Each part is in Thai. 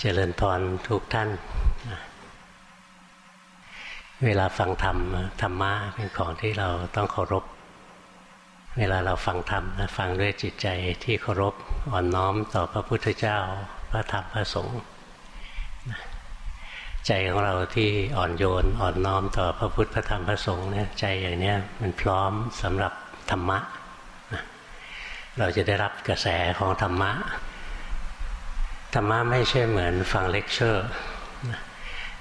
เจริญพรทุกท่าน เวลาฟังธรรมธรรมะเป็นของที่เราต้องเคารพ เวลาเราฟังธรรมฟังด้วยจิตใจที่เคารพอ่อนน้อมต่อพระพุทธเจ้า พระธรรมพระสงฆ์ใจของเราที่อ่อนโยนอ่อนน้อมต่อพระพุทธพระธรรมพระสงฆ์เนี่ยใจอย่างนี้มันพร้อมสำหรับธรรมะ เราจะได้รับกระแสของธรรมะ ธรรมะไม่ใช่เหมือนฟังเลคเชอร์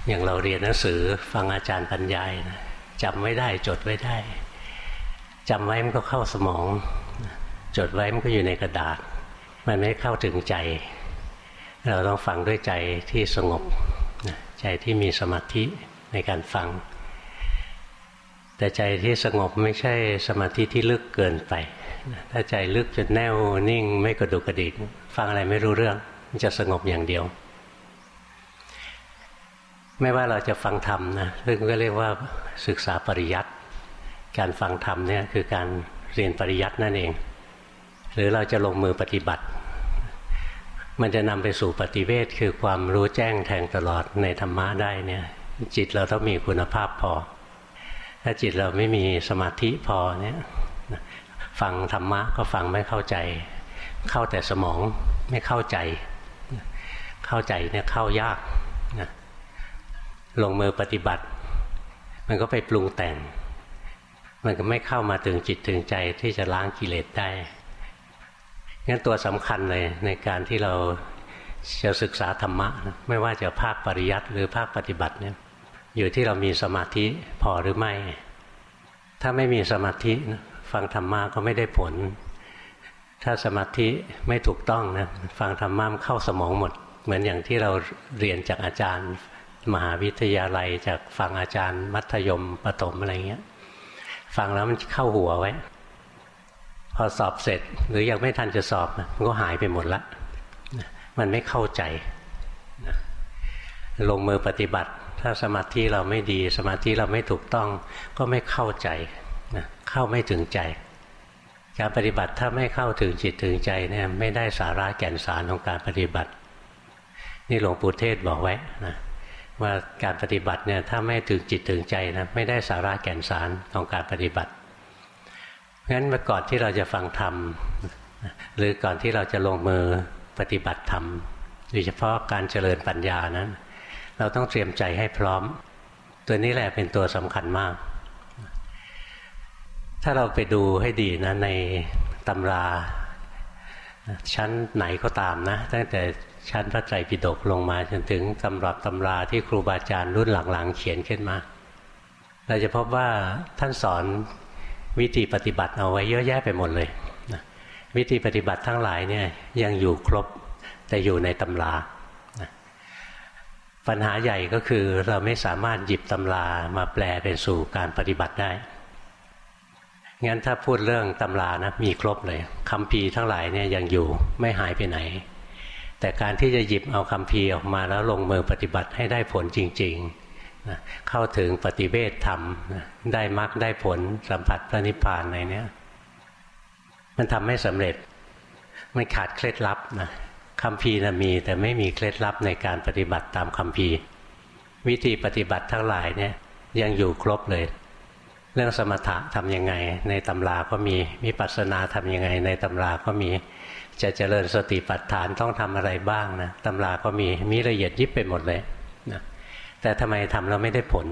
อย่างเราเรียนหนังสือฟังอาจารย์บรรยายนะจำไม่ได้จดไว้ได้จำไว้มันก็เข้าสมอง จดไว้มันก็อยู่ในกระดาษ มันไม่เข้าถึงใจ เราต้องฟังด้วยใจที่สงบใจที่มีสมาธิในการฟัง แต่ใจที่สงบไม่ใช่สมาธิที่ลึกเกินไป ถ้าใจลึกจนแน่วนิ่งไม่กระดุกกระดิกฟังอะไรไม่รู้เรื่อง จะสงบอย่างเดียว ไม่ว่าเราจะฟังธรรมนะซึ่งก็เรียกว่าศึกษาปริยัติการฟังธรรมเนี่ยคือการเรียนปริยัตินั่นเอง หรือเราจะลงมือปฏิบัติ มันจะนำไปสู่ปฏิเวทคือความรู้แจ้งแทงตลอดในธรรมะได้เนี่ยจิตเราต้องมีคุณภาพพอ ถ้าจิตเราไม่มีสมาธิพอเนี่ยฟังธรรมะก็ฟังไม่เข้าใจ เข้าแต่สมองไม่เข้าใจ เข้าใจเนี่ยเข้ายากนะลงมือปฏิบัติ มันก็ไปปรุงแต่ง มันก็ไม่เข้ามาถึงจิตถึงใจที่จะล้างกิเลสได้งั้นตัวสำคัญเลยในการที่เราจะศึกษาธรรมะ ไม่ว่าจะภาคปริยัติหรือภาคปฏิบัติเนี่ยอยู่ที่เรามีสมาธิพอหรือไม่ ถ้าไม่มีสมาธิฟังธรรมะก็ไม่ได้ผล ถ้าสมาธิไม่ถูกต้องนะฟังธรรมะมันเข้าสมองหมด เหมือนอย่างที่เราเรียนจากอาจารย์ มหาวิทยาลัยจากฟังอาจารย์ มัธยมปถมอะไรเงี้ยฟังแล้วมันเข้าหัวไว้ พอสอบเสร็จหรือยังไม่ทันจะสอบมันก็หายไปหมดละมันไม่เข้าใจลงมือปฏิบัติ ถ้าสมาธิเราไม่ดี สมาธิเราไม่ถูกต้อง ก็ไม่เข้าใจเข้าไม่ถึงใจ การปฏิบัติถ้าไม่เข้าถึงจิตถึงใจเนี่ยไม่ได้สาระแก่นสารของการปฏิบัติ นี่หลวงปู่เทศบอกไว้นะว่าการปฏิบัติเนี่ยถ้าไม่ถึงจิตถึงใจนะไม่ได้สาระแก่นสารของการปฏิบัติงั้นเมื่อก่อนที่เราจะฟังธรรมหรือก่อนที่เราจะลงมือปฏิบัติธรรมโดยเฉพาะการเจริญปัญญานั้น เราต้องเตรียมใจให้พร้อม ตัวนี้แหละเป็นตัวสำคัญมาก ถ้าเราไปดูให้ดีนะในตำราชั้นไหนก็ตามนะ ตั้งแต่ ชั้นพระไตรปิฎกลงมาจนถึงตำรับตำราที่ครูบาอาจารย์รุ่นหลังๆ เขียนขึ้นมา เราจะพบว่าท่านสอนวิธีปฏิบัติเอาไว้เยอะแยะไปหมดเลยนะวิธีปฏิบัติทั้งหลายเนี่ยยังอยู่ครบแต่อยู่ในตำรานะปัญหาใหญ่ก็คือเราไม่สามารถหยิบตำรามาแปลเป็นสู่การปฏิบัติได้งั้นถ้าพูดเรื่องตำรานะมีครบเลยคำพีทั้งหลายเนี่ยยังอยู่ไม่หายไปไหน แต่การที่จะหยิบเอาคำพีออกมาแล้วลงมือปฏิบัติให้ได้ผลจริงๆนะเข้าถึงปฏิเวทธรรมนะได้มรรคได้ผลสัมผัสพระนิพพานในนี้มันทำไม่สำเร็จมันขาดเคล็ดลับนะคำพีนะมีแต่ไม่มีเคล็ดลับในการปฏิบัติตามคำพีวิธีปฏิบัติทั้งหลายเนี่ยยังอยู่ครบเลย เรื่องสมถะทำยังไง ในตำราก็มีวิปัสนาทำยังไง ในตำราก็มี จะเจริญสติปัฏฐานต้องทำอะไรบ้างนะตำราก็มีมีละเอียดยิบไปหมดเลยนะแต่ทำไมทำเราไม่ได้ผล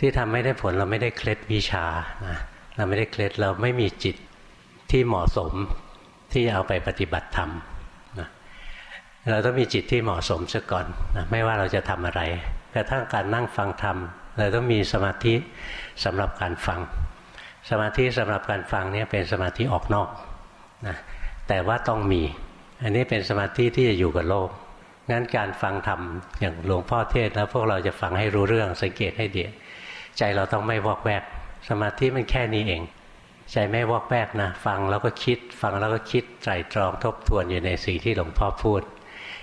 ที่ทำไม่ได้ผลเราไม่ได้เคล็ดวิชานะเราไม่ได้เคล็ดเราไม่มีจิตที่เหมาะสมที่จะเอาไปปฏิบัติธรรมนะเราต้องมีจิตที่เหมาะสมซะก่อนนะไม่ว่าเราจะทำอะไรกระทั่งการนั่งฟังธรรมเราต้องมีสมาธิสำหรับการฟัง สมาธิสำหรับการฟังนี่เป็นสมาธิออกนอกนะ แต่ว่าต้องมี อันนี้เป็นสมาธิที่จะอยู่กับโลก งั้นการฟังธรรมอย่างหลวงพ่อเทศแล้วพวกเราจะฟังให้รู้เรื่องสังเกตให้ดีใจเราต้องไม่วอกแวก สมาธิมันแค่นี้เอง ใจไม่วอกแวกนะ ฟังแล้วก็คิด ฟังแล้วก็คิดไตรตรองทบทวนอยู่ในสิ่งที่หลวงพ่อพูด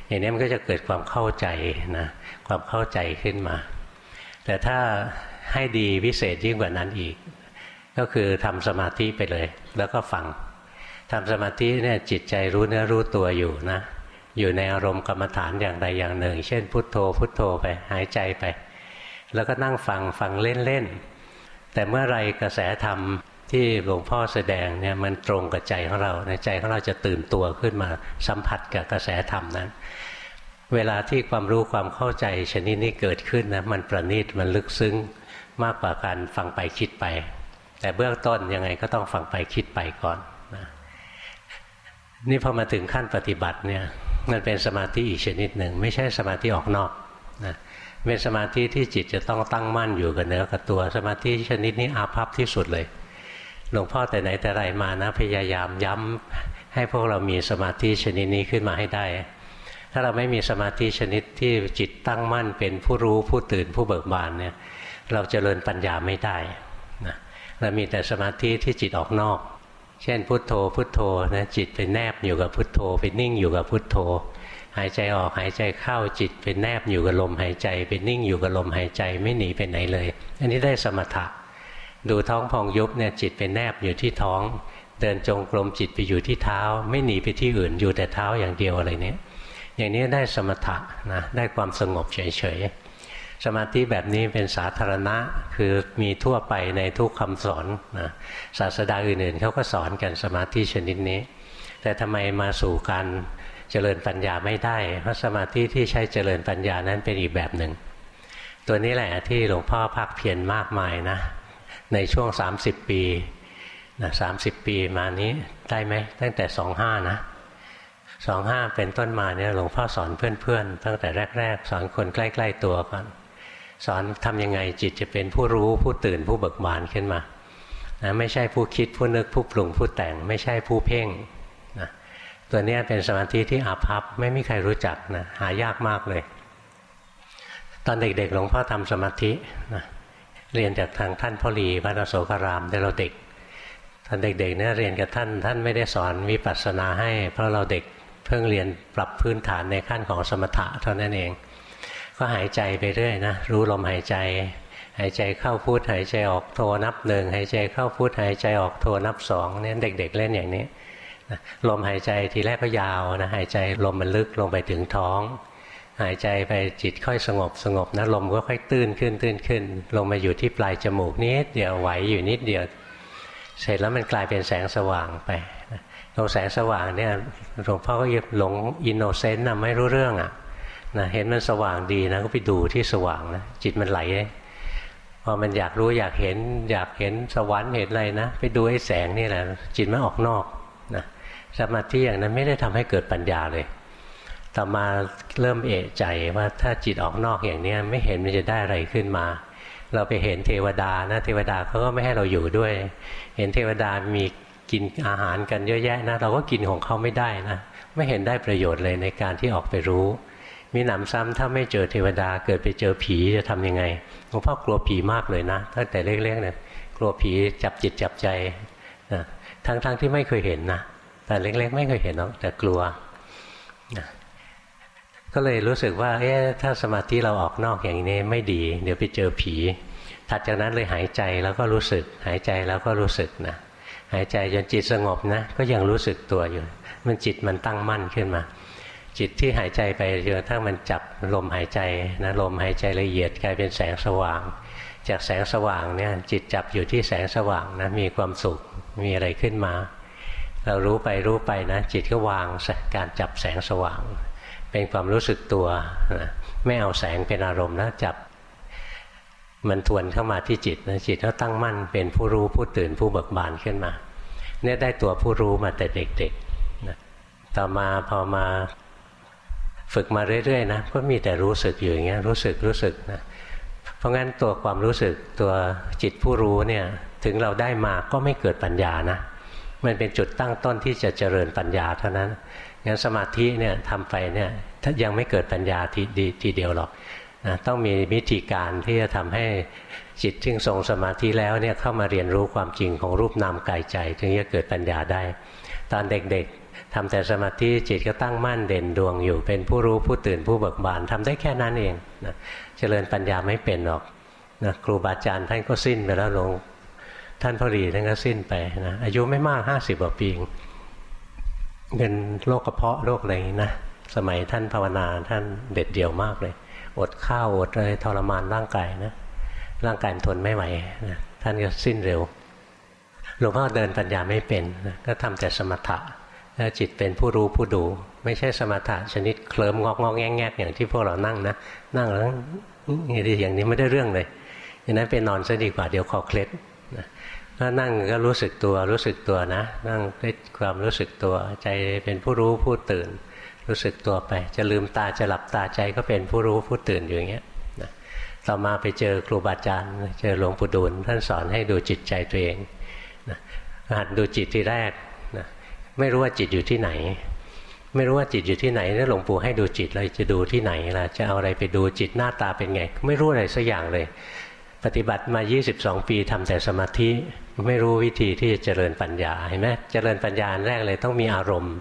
อย่างนี้มันก็จะเกิดความเข้าใจนะ ความเข้าใจขึ้นมา แต่ถ้าให้ดีวิเศษยิ่งกว่านั้นอีก ก็คือทำสมาธิไปเลย แล้วก็ฟัง ทำสมาธิเนี่ยจิตใจรู้เนื้อรู้ตัวอยู่นะ อยู่ในอารมณ์กรรมฐานอย่างใดอย่างหนึ่ง เช่น พุทโธ พุทโธไปหายใจไป แล้วก็นั่งฟังฟังเล่นๆแต่เมื่อไรกระแสธรรมที่หลวงพ่อแสดงเนี่ยมันตรงกับใจของเราในใจของเราจะตื่นตัวขึ้นมาสัมผัสกับกระแสธรรมนั้น เวลาที่ความรู้ความเข้าใจชนิดนี้เกิดขึ้นนะมันประณีตมันลึกซึ้งมากกว่าการฟังไปคิดไป แต่เบื้องต้นยังไงก็ต้องฟังไปคิดไปก่อน นี่พอมาถึงขั้นปฏิบัติเนี่ยมันเป็นสมาธิอีกชนิดหนึ่ง ไม่ใช่สมาธิออกนอกนะเป็นสมาธิที่จิตจะต้องตั้งมั่นอยู่กับเนื้อกับตัวสมาธิชนิดนี้อาภัพที่สุดเลยหลวงพ่อแต่ไหนแต่ไรมานะพยายามย้ำให้พวกเรามีสมาธิชนิดนี้ขึ้นมาให้ได้ ถ้าเราไม่มีสมาธิชนิดที่จิตตั้งมั่นเป็นผู้รู้ผู้ตื่นผู้เบิกบานเนี่ยเราจเจริญปัญญาไม่ได้นะเรามีแต่สมาธิที่จิตออกนอก เช่นพุทโธ พุทโธนะจิตไปแนบอยู่กับพุทโธไปนิ่งอยู่กับพุทโธ หายใจออกหายใจเข้าจิตไปแนบอยู่กับลมหายใจไปนิ่งอยู่กับลมหายใจไม่หนีไปไหนเลย อันนี้ได้สมถะ ดูท้องพองยุบเนี่ยจิตไปแนบอยู่ที่ท้อง เดินจงกรมจิตไปอยู่ที่เท้า ไม่หนีไปที่อื่นอยู่แต่เท้าอย่างเดียวอะไรเนี้ยอย่างนี้ได้สมถะนะได้ความสงบเฉยๆ สมาธิแบบนี้เป็นสาธารณะคือมีทั่วไปในทุกคำสอนนะศาสดาอื่นๆเขาก็สอนกันสมาธิชนิดนี้ แต่ทำไมมาสู่การเจริญปัญญาไม่ได้ เพราะสมาธิที่ใช้เจริญปัญญานั้นเป็นอีกแบบหนึ่ง ตัวนี้แหละที่หลวงพ่อพักเพียรมากมายนะ ในช่วง 30 ปีนะสาปีมานี้ได้ไหมตั้งแต่สองห้านะสองห้าเป็นต้นมาเนี่ยหลวงพ่อสอนเพื่อนๆ ตั้งแต่แรก ๆ สอนคนใกล้ ๆ ตัวก่อน สอนทำยังไงจิตจะเป็นผู้รู้ผู้ตื่นผู้เบิกบานขึ้นมานะไม่ใช่ผู้คิดผู้นึกผู้ปรุงผู้แต่ง ไม่ใช่ผู้เพ่งนะตัวนี้เป็นสมาธิที่อาภัพไม่มีใครรู้จักนะหายากมากเลย ตอนเด็กๆหลวงพ่อทำสมาธินะเรียนจากทางท่านพ่อหลีวัดโสกรามแต่เราเด็กตอนเด็กๆเนี่ยเรียนกับท่านท่านไม่ได้สอนวิปัสสนาให้ เพราะเราเด็กเพิ่งเรียนปรับพื้นฐานในขั้นของสมถะเท่านั้นเอง ก็หายใจไปเรื่อยนะรู้ลมหายใจ หายใจเข้าพุทหายใจออกโทนับหนึ่งหายใจเข้าพุทหายใจออกโทนับสองเนี่ยเด็ก ๆ เล่นอย่างนี้ลมหายใจทีแรกก็ยาวนะหายใจลมมันลึกลงไปถึงท้อง หายใจไปจิตค่อยสงบสงบนะลมก็ค่อยตื้นขึ้นตื้นขึ้น ลงมาอยู่ที่ปลายจมูกนิดเดียวไหวอยู่นิดเดียว เสร็จแล้วมันกลายเป็นแสงสว่างไปตรงแสงสว่างเนี่ยหลวงพ่อก็ยึดหลงอินโนเซนต์นะไม่รู้เรื่องอะ นะเห็นมันสว่างดีนะก็ไปดูที่สว่างนะจิตมันไหลพอมันอยากรู้อยากเห็น อยากเห็นสวรรค์เห็นอะไรนะไปดูไอ้แสงนี่แหละ จิตมันออกนอกนะสมาธิอย่างนั้นไม่ได้ทำให้เกิดปัญญาเลย ต่อมาเริ่มเอะใจว่าถ้าจิตออกนอกอย่างนี้ไม่เห็นมันจะได้อะไรขึ้นมา เราไปเห็นเทวดานะเทวดาเขาก็ไม่ให้เราอยู่ด้วย เห็นเทวดามีกินอาหารกันเยอะแยะนะ เราก็กินของเขาไม่ได้นะ ไม่เห็นได้ประโยชน์เลยในการที่ออกไปรู้ มีหนำซ้ำถ้าไม่เจอเทวดาเกิดไปเจอผีจะทํำยังไงหลวงพ่อกลัวผีมากเลยนะตั้งแต่เล็กๆเนี่ยกลัวผีจับจิตจับใจนะทั้งๆทที่ไม่เคยเห็นนะแต่เล็ก ๆ ไม่เคยเห็นหรอกแต่กลัวนะก็เลยรู้สึกว่าเอ๊ะถ้าสมาธิเราออกนอกอย่างนี้ไม่ดี เดี๋ยวไปเจอผี ถัดจากนั้นเลยหายใจแล้วก็รู้สึก หายใจแล้วก็รู้สึกนะหายใจจนจิตสงบนะ ก็ยังรู้สึกตัวอยู่ มันจิตมันตั้งมั่นขึ้นมา จิตที่หายใจไปจนกระทั่งมันจับลมหายใจนะลมหายใจละเอียดกลายเป็นแสงสว่าง จากแสงสว่างเนี่ยจิตจับอยู่ที่แสงสว่างนะมีความสุขมีอะไรขึ้นมา เรารู้ไปรู้ไปนะ จิตก็วางการจับแสงสว่าง เป็นความรู้สึกตัวนะไม่เอาแสงเป็นอารมณ์นะจับมันทวนเข้ามาที่จิตนะจิตก็ตั้งมั่นเป็นผู้รู้ผู้ตื่นผู้เบิกบานขึ้นมา เนี่ยได้ตัวผู้รู้มาแต่เด็กๆนะต่อมาพอมา ฝึกมาเรื่อยๆนะก็มีแต่รู้สึกอยู่อย่างเงี้ยรู้สึกรู้สึกนะเพราะงั้นตัวความรู้สึกตัวจิตผู้รู้เนี่ยถึงเราได้มาก็ไม่เกิดปัญญานะ มันเป็นจุดตั้งต้นที่จะเจริญปัญญาเท่านั้นงั้นสมาธิเนี่ยทำไปเนี่ยถ้ายังไม่เกิดปัญญาทีดีทีเดียวหรอกนะต้องมีวิธีการที่จะทำให้จิตที่ทรงสมาธิแล้วเนี่ยเข้ามาเรียนรู้ความจริงของรูปนามกายใจ ถึงจะเกิดปัญญาได้ ตอนเด็กๆ ทำแต่สมาธิจิตก็ตั้งมั่นเด่นดวงอยู่ เป็นผู้รู้ผู้ตื่นผู้เบิกบานทำได้แค่นั้นเองนะเจริญปัญญาไม่เป็นหรอกนะครูบาอาจารย์ท่านก็สิ้นไปแล้วหลวงท่านพอดีท่านก็สิ้นไปนะอายุไม่มากห้าสิบกว่าปีเป็นโรคกระเพาะโรคอะไรนะสมัยท่านภาวนาท่านเด็ดเดี่ยวมากเลย อดข้าวอดอะไรทรมานร่างกายนะร่างกายทนไม่ไหวนะท่านก็สิ้นเร็วหลวงพ่อเดินปัญญาไม่เป็นนะก็ทำแต่สมถะ แล้วจิตเป็นผู้รู้ผู้ดู ไม่ใช่สมถะชนิดเคลิ้มงอกงอกแงแงอย่างที่พวกเรานั่งนะ นั่งแล้วอย่างนี้ไม่ได้เรื่องเลยอย่างนั้นไปนอนซะดีกว่าเดี๋ยวคอเคล็ดถ้านั่งก็รู้สึกตัวรู้สึกตัวนะ นั่งด้วยความรู้สึกตัวใจเป็นผู้รู้ผู้ตื่น รู้สึกตัวไป จะลืมตาจะหลับตาใจก็เป็นผู้รู้ผู้ตื่นอยู่อย่างเงี้ยนะต่อมาไปเจอครูบาอาจารย์เจอหลวงปู่ดูลท่านสอนให้ดูจิตใจตัวเองนะหัดดูจิตที่แรก ไม่รู้ว่าจิตอยู่ที่ไหน ไม่รู้ว่าจิตอยู่ที่ไหนแล้วหลวงปู่ให้ดูจิตเราจะดูที่ไหนล่ะจะเอาอะไรไปดูจิตหน้าตาเป็นไง ไม่รู้อะไรสักอย่างเลย ปฏิบัติมา 22 ปีทำแต่สมาธิไม่รู้วิธีที่จะเจริญปัญญาเห็นไหมเจริญปัญญาแรกเลยต้องมีอารมณ์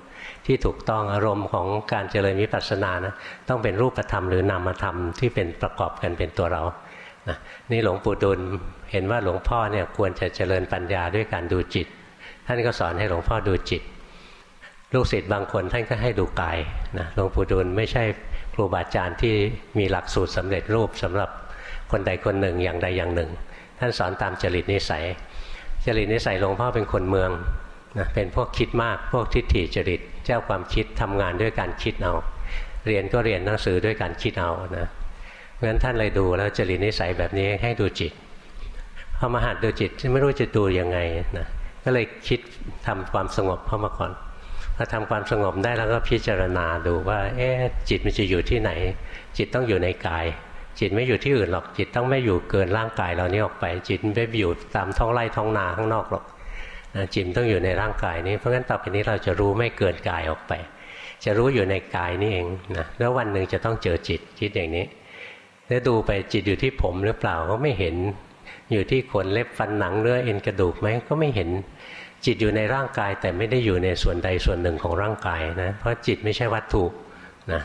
ที่ถูกต้องอารมณ์ของการเจริญวิปัสสนานะต้องเป็นรูปธรรมหรือนามธรรมที่เป็นประกอบกันเป็นตัวเรานะนี่หลวงปู่ดุลเห็นว่าหลวงพ่อเนี่ยควรจะเจริญปัญญาด้วยการดูจิต ท่านก็สอนให้หลวงพ่อดูจิต ลูกศิษย์บางคนท่านก็ให้ดูกายนะหลวงปู่ดุลไม่ใช่ครูบาอาจารย์ที่มีหลักสูตรสำเร็จรูปสำหรับคนใดคนหนึ่งอย่างใดอย่างหนึ่ง ท่านสอนตามจริตนิสัย จริตนิสัยหลวงพ่อเป็นคนเมืองนะเป็นพวกคิดมากพวกทิฏฐิจริตเจ้าความคิดทำงานด้วยการคิดเอา เรียนก็เรียนหนังสือด้วยการคิดเอานะเพราะฉะนั้นท่านเลยดูแล้วจริตนิสัยแบบนี้ให้ดูจิตพอมาหัดดูจิตไม่รู้จะดูยังไงนะก็เลยคิดทำความสงบเข้ามาก่อน พอทำความสงบได้แล้วก็พิจารณาดูว่า เอ๊จิตมันจะอยู่ที่ไหน จิตต้องอยู่ในกาย จิตไม่อยู่ที่อื่นหรอกจิตต้องไม่อยู่เกินร่างกายเรานี้ออกไป จิตไม่อยู่ตามท้องไร่ท้องนาข้างนอกหรอกจิตต้องอยู่ในร่างกายนี้เพราะงั้นต่อไปนี้เราจะรู้ไม่เกินกายออกไป จะรู้อยู่ในกายนี่เองนะแล้ววันหนึ่งจะต้องเจอจิตคิดอย่างนี้แล้วดูไปจิตอยู่ที่ผมหรือเปล่าก็ไม่เห็น อยู่ที่ขนเล็บฟันหนังเนื้อเอ็นกระดูกไหมก็ไม่เห็น จิตอยู่ในร่างกายแต่ไม่ได้อยู่ในส่วนใดส่วนหนึ่งของร่างกายนะเพราะจิตไม่ใช่วัตถุนะ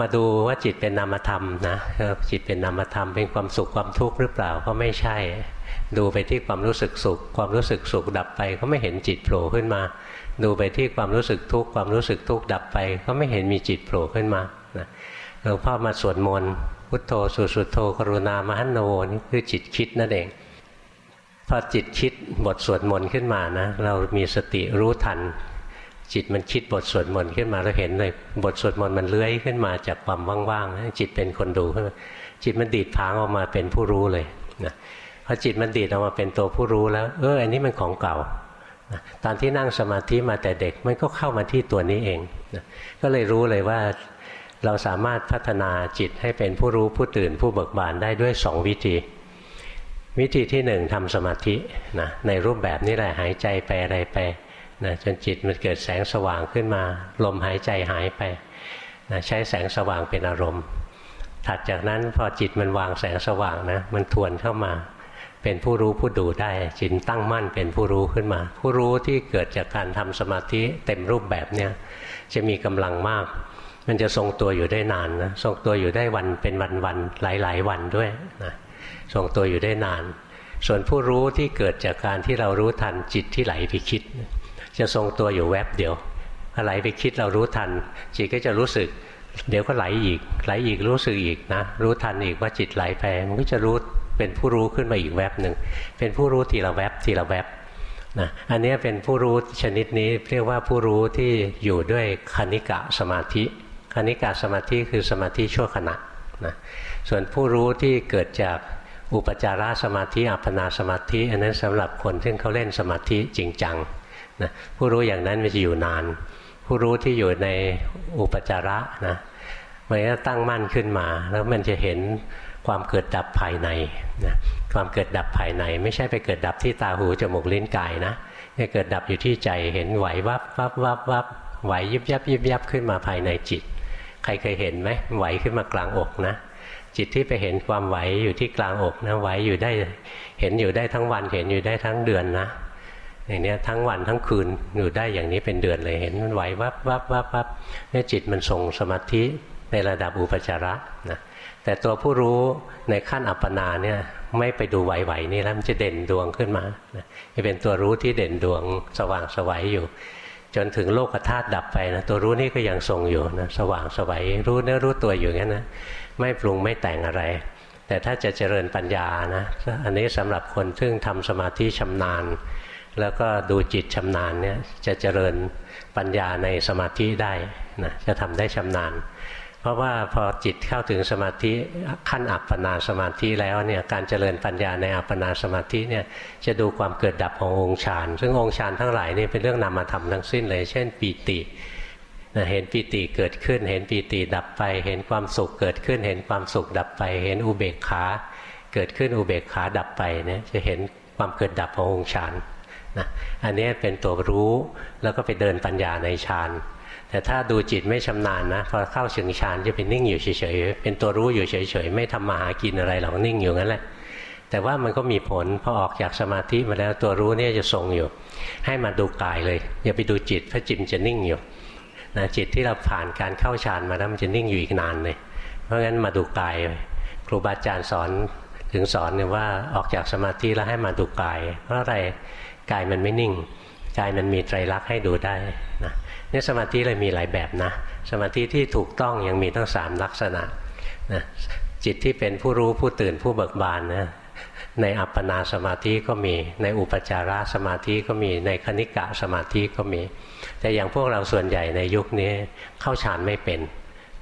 มาดูว่าจิตเป็นนามธรรมนะจิตเป็นนามธรรมเป็นความสุขความทุกข์หรือเปล่าก็ไม่ใช่ ดูไปที่ความรู้สึกสุข ความรู้สึกสุขดับไป ก็ไม่เห็นจิตโผล่ขึ้นมา ดูไปที่ความรู้สึกทุกข์ความรู้สึกทุกข์ดับไป ก็ไม่เห็นมีจิตโผล่ขึ้นมาหลวงพ่อมาสวดมนต์พุทโธสุสุโธกรุณามหันโนนี่คือจิตคิดนั่นเอง พอจิตคิดบทสวดมนต์ขึ้นมานะ เรามีสติรู้ทัน จิตมันคิดบทสวดมนต์ขึ้นมาแล้วเห็นเลยบทสวดมนต์มันเลื้อยขึ้นมาจากความว่างๆจิตเป็นคนดูขึ้นมาจิตมันดีดพางออกมาเป็นผู้รู้เลยนะพอจิตมันดีดออกมาเป็นตัวผู้รู้แล้ว เอออันนี้มันของเก่าตอนที่นั่งสมาธิมาแต่เด็กมันก็เข้ามาที่ตัวนี้เองนะก็เลยรู้เลยว่าเราสามารถพัฒนาจิตให้เป็นผู้รู้ผู้ตื่นผู้เบิกบานได้ด้วยสองวิธี วิธีที่หนึ่งทำสมาธินะในรูปแบบนี้แหละหายใจไปอะไรไปนะจนจิตมันเกิดแสงสว่างขึ้นมา ลมหายใจหายไปนะใช้แสงสว่างเป็นอารมณ์ ถัดจากนั้นพอจิตมันวางแสงสว่างนะมันทวนเข้ามา เป็นผู้รู้ผู้ดูได้ จิตตั้งมั่นเป็นผู้รู้ขึ้นมา ผู้รู้ที่เกิดจากการทำสมาธิเต็มรูปแบบเนี่ยจะมีกำลังมาก มันจะทรงตัวอยู่ได้นานนะทรงตัวอยู่ได้วันเป็นวันวันหลายหลายวันด้วยนะ ทรงตัวอยู่ได้นาน ส่วนผู้รู้ที่เกิดจากการที่เรารู้ทันจิตที่ไหลไปคิด จะทรงตัวอยู่แวบเดียวไหลไปคิดเรารู้ทัน จิตก็จะรู้สึก เดี๋ยวก็ไหลอีก ไหลอีกรู้สึกอีกนะ รู้ทันอีกว่าจิตไหลไปมันก็จะรู้เป็นผู้รู้ขึ้นมาอีกแวบหนึ่งเป็นผู้รู้ทีละแวบทีละแวบนะอันนี้เป็นผู้รู้ชนิดนี้เรียกว่าผู้รู้ที่อยู่ด้วยคณิกะสมาธิคณิกะสมาธิคือสมาธิชั่วขณะนะส่วนผู้รู้ที่เกิดจาก อุปจารสมาธิอัปปนาสมาธิ อันนั้นสำหรับคนที่เขาเล่นสมาธิจริงจังนะผู้รู้อย่างนั้นมันจะอยู่นาน ผู้รู้ที่อยู่ในอุปจาระนะมันจะตั้งมั่นขึ้นมา แล้วมันจะเห็นความเกิดดับภายในนะความเกิดดับภายใน ไม่ใช่ไปเกิดดับที่ตาหูจมูกลิ้นกายนะนี่เกิดดับอยู่ที่ใจเห็นไหววับวับวับวับไหวยิบยับยิบยับขึ้นมาภายในจิต ใครเคยเห็นไหมไหวขึ้นมากลางอกนะ จิตที่ไปเห็นความไหวอยู่ที่กลางอกนะไหวอยู่ได้เห็นอยู่ได้ทั้งวันเห็นอยู่ได้ทั้งเดือนนะอย่างนี้ทั้งวันทั้งคืนอยู่ได้อย่างนี้เป็นเดือนเลยเห็นมันไหววับวับวับวับเนี่ยจิตมันส่งสมาธิในระดับอุปจาระนะแต่ตัวผู้รู้ในขั้นอัปปนาเนี่ยไม่ไปดูไหวๆนี่แล้วมันจะเด่นดวงขึ้นมาจะเป็นตัวรู้ที่เด่นดวงสว่างสวัยอยู่ จนถึงโลกธาตุดับไปนะตัวรู้นี่ก็ยังทรงอยู่นะสว่างสวัยรู้เนื้อรู้ตัวอยู่งั้นนะไม่ปรุงไม่แต่งอะไร แต่ถ้าจะเจริญปัญญานะอันนี้สำหรับคนซึ่งทำสมาธิชำนาญ แล้วก็ดูจิตชำนาญเนี่ยจะเจริญปัญญาในสมาธิได้นะจะทำได้ชำนาญ เพราะว่าพอจิตเข้าถึงสมาธิขั้นอัปปนาสมาธิแล้วเนี่ยการเจริญปัญญาในอัปปนาสมาธิเนี่ยจะดูความเกิดดับขององค์ฌานซึ่งองค์ฌานทั้งหลายนี่เป็นเรื่องนามธรรมทั้งสิ้นเลย เช่นปีติเห็นปีติเกิดขึ้น เห็นปีติดับไป เห็นความสุขเกิดขึ้น เห็นความสุขดับไป เห็นอุเบกขาเกิดขึ้นอุเบกขาดับไปเนี่ยจะเห็นความเกิดดับขององค์ฌานนะอันนี้เป็นตัวรู้แล้วก็ไปเดินปัญญาในฌาน แต่ถ้าดูจิตไม่ชำนาญนะพอเข้าถึงฌานจะเป็นนิ่งอยู่เฉยๆเป็นตัวรู้อยู่เฉยๆไม่ทำมาหากินอะไรหรอกนิ่งอยู่งั้นแหละแต่ว่ามันก็มีผลพอออกจากสมาธิมาแล้วตัวรู้เนี่ยจะทรงอยู่ ให้มาดูกายเลย อย่าไปดูจิตเพราะจิตจะนิ่งอยู่นะจิตที่เราผ่านการเข้าฌานมาแล้วมันจะนิ่งอยู่อีกนานเลยเพราะงั้นมาดูกายครูบาอาจารย์สอนถึงสอนเนี่ยว่าออกจากสมาธิแล้วให้มาดูกาย เพราะอะไรกายมันไม่นิ่งกายมันมีไตรลักษณ์ให้ดูได้นะ นี่สมาธิเลยมีหลายแบบนะ สมาธิที่ถูกต้องยังมีทั้งสามลักษณะนะจิตที่เป็นผู้รู้ผู้ตื่นผู้เบิกบานนะในอัปปนาสมาธิก็มีในอุปจาระสมาธิก็มีในคณิกะสมาธิก็มี แต่อย่างพวกเราส่วนใหญ่ในยุคนี้เข้าฌานไม่เป็น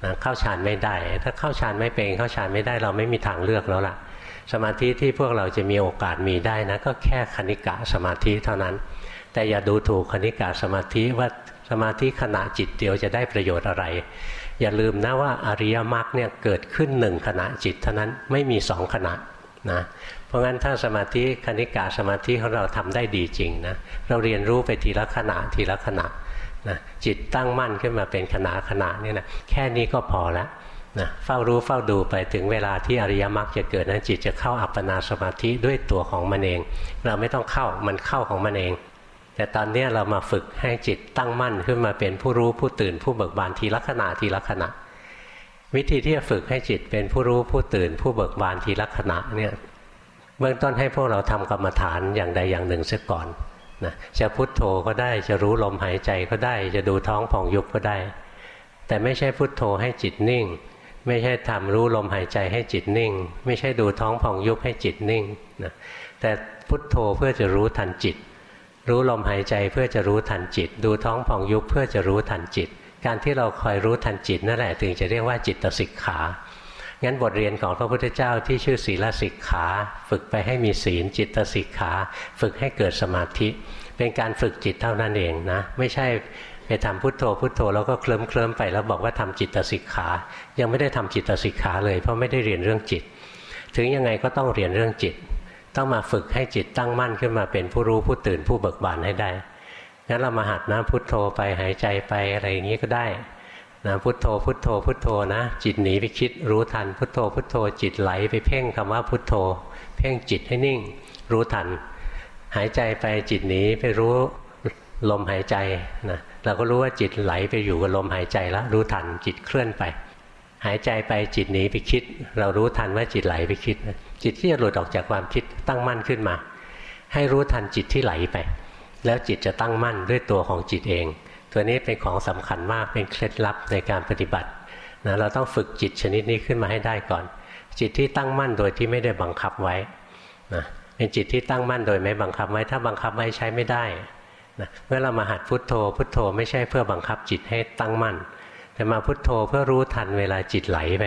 นะเข้าฌานไม่ได้ ถ้าเข้าฌานไม่เป็นเข้าฌานไม่ได้เราไม่มีทางเลือกแล้วล่ะ สมาธิที่พวกเราจะมีโอกาสมีได้นะก็แค่คณิกะสมาธิเท่านั้น แต่อย่าดูถูกคณิกะสมาธิว่า สมาธิขณะจิตเดียวจะได้ประโยชน์อะไร อย่าลืมนะว่าอริยมรรคเนี่ยเกิดขึ้นหนึ่งขณะจิตเท่านั้นไม่มีสองขณะนะเพราะงั้นถ้าสมาธิคณิกาสมาธิของเราทำได้ดีจริงนะเราเรียนรู้ไปทีละขณะทีละขณะนะจิตตั้งมั่นขึ้นมาเป็นขณะขณะนี่นะแค่นี้ก็พอแล้วนะเฝ้ารู้เฝ้าดูไปถึงเวลาที่อริยมรรคจะเกิดนะจิตจะเข้าอัปปนาสมาธิด้วยตัวของมันเอง เราไม่ต้องเข้ามันเข้าของมันเอง แต่ตอนนี้เรามาฝึกให้จิตตั้งมั่นขึ้นมาเป็นผู้รู้ผู้ตื่นผู้เบิกบานทีละขณะทีละขณะ วิธีที่จะฝึกให้จิตเป็นผู้รู้ผู้ตื่น ผู้เบิกบานทีละขณะเนี่ยเบื้องต้นให้พวกเราทำกรรมฐานอย่างใดอย่างหนึ่งเสียก่อนนะจะพุทโธก็ได้จะรู้ลมหายใจก็ได้ จะดูท้องผ่องยุบก็ได้ แต่ไม่ใช่พุทโธให้จิตนิ่ง ไม่ใช่ทำรู้ลมหายใจให้จิตนิ่ง ไม่ใช่ดูท้องผ่องยุบให้จิตนิ่งนะแต่พุทโธเพื่อจะรู้ทันจิต รู้ลมหายใจเพื่อจะรู้ทันจิต ดูท้องผ่องยุบเพื่อจะรู้ทันจิต การที่เราคอยรู้ทันจิตนั่นแหละถึงจะเรียกว่าจิตสิกขา งั้นบทเรียนของพระพุทธเจ้าที่ชื่อศีลสิกขา ฝึกไปให้มีศีลจิตสิกขา ฝึกให้เกิดสมาธิ เป็นการฝึกจิตเท่านั้นเองนะ ไม่ใช่ไปทำพุทโธพุทโธแล้วก็เคลิ้มเคลิ้มไปแล้วบอกว่าทำจิตสิกขา ยังไม่ได้ทำจิตสิกขาเลยเพราะไม่ได้เรียนเรื่องจิต ถึงยังไงก็ต้องเรียนเรื่องจิต ต้องมาฝึกให้จิตตั้งมั่นขึ้นมาเป็นผู้รู้ผู้ตื่นผู้เบิกบานให้ได้ งั้นเรามาหัดนะพุทโธไปหายใจไปอะไรอย่างนี้ก็ได้นะพุทโธพุทโธพุทโธนะ จิตหนีไปคิดรู้ทัน พุทโธพุทโธจิตไหลไปเพ่งคำว่าพุทโธ เพ่งจิตให้นิ่ง รู้ทัน หายใจไปจิตหนีไปรู้ลมหายใจนะเราก็รู้ว่าจิตไหลไปอยู่กับลมหายใจแล้วรู้ทันจิตเคลื่อนไป หายใจไปจิตหนีไปคิด เรารู้ทันว่าจิตไหลไปคิดจิตที่จะหลุดออกจากความคิดตั้งมั่นขึ้นมา ให้รู้ทันจิตที่ไหลไป แล้วจิตจะตั้งมั่นด้วยตัวของจิตเอง ตัวนี้เป็นของสำคัญมากเป็นเคล็ดลับในการปฏิบัตินะเราต้องฝึกจิตชนิดนี้ขึ้นมาให้ได้ก่อน จิตที่ตั้งมั่นโดยที่ไม่ได้บังคับไว้นะเป็นจิตที่ตั้งมั่นโดยไม่บังคับไว้ ถ้าบังคับไว้ใช้ไม่ได้นะเมื่อเรามาหัดพุทโธ พุทโธไม่ใช่เพื่อบังคับจิตให้ตั้งมั่น แต่มาพุทโธเพื่อรู้ทันเวลาจิตไหลไป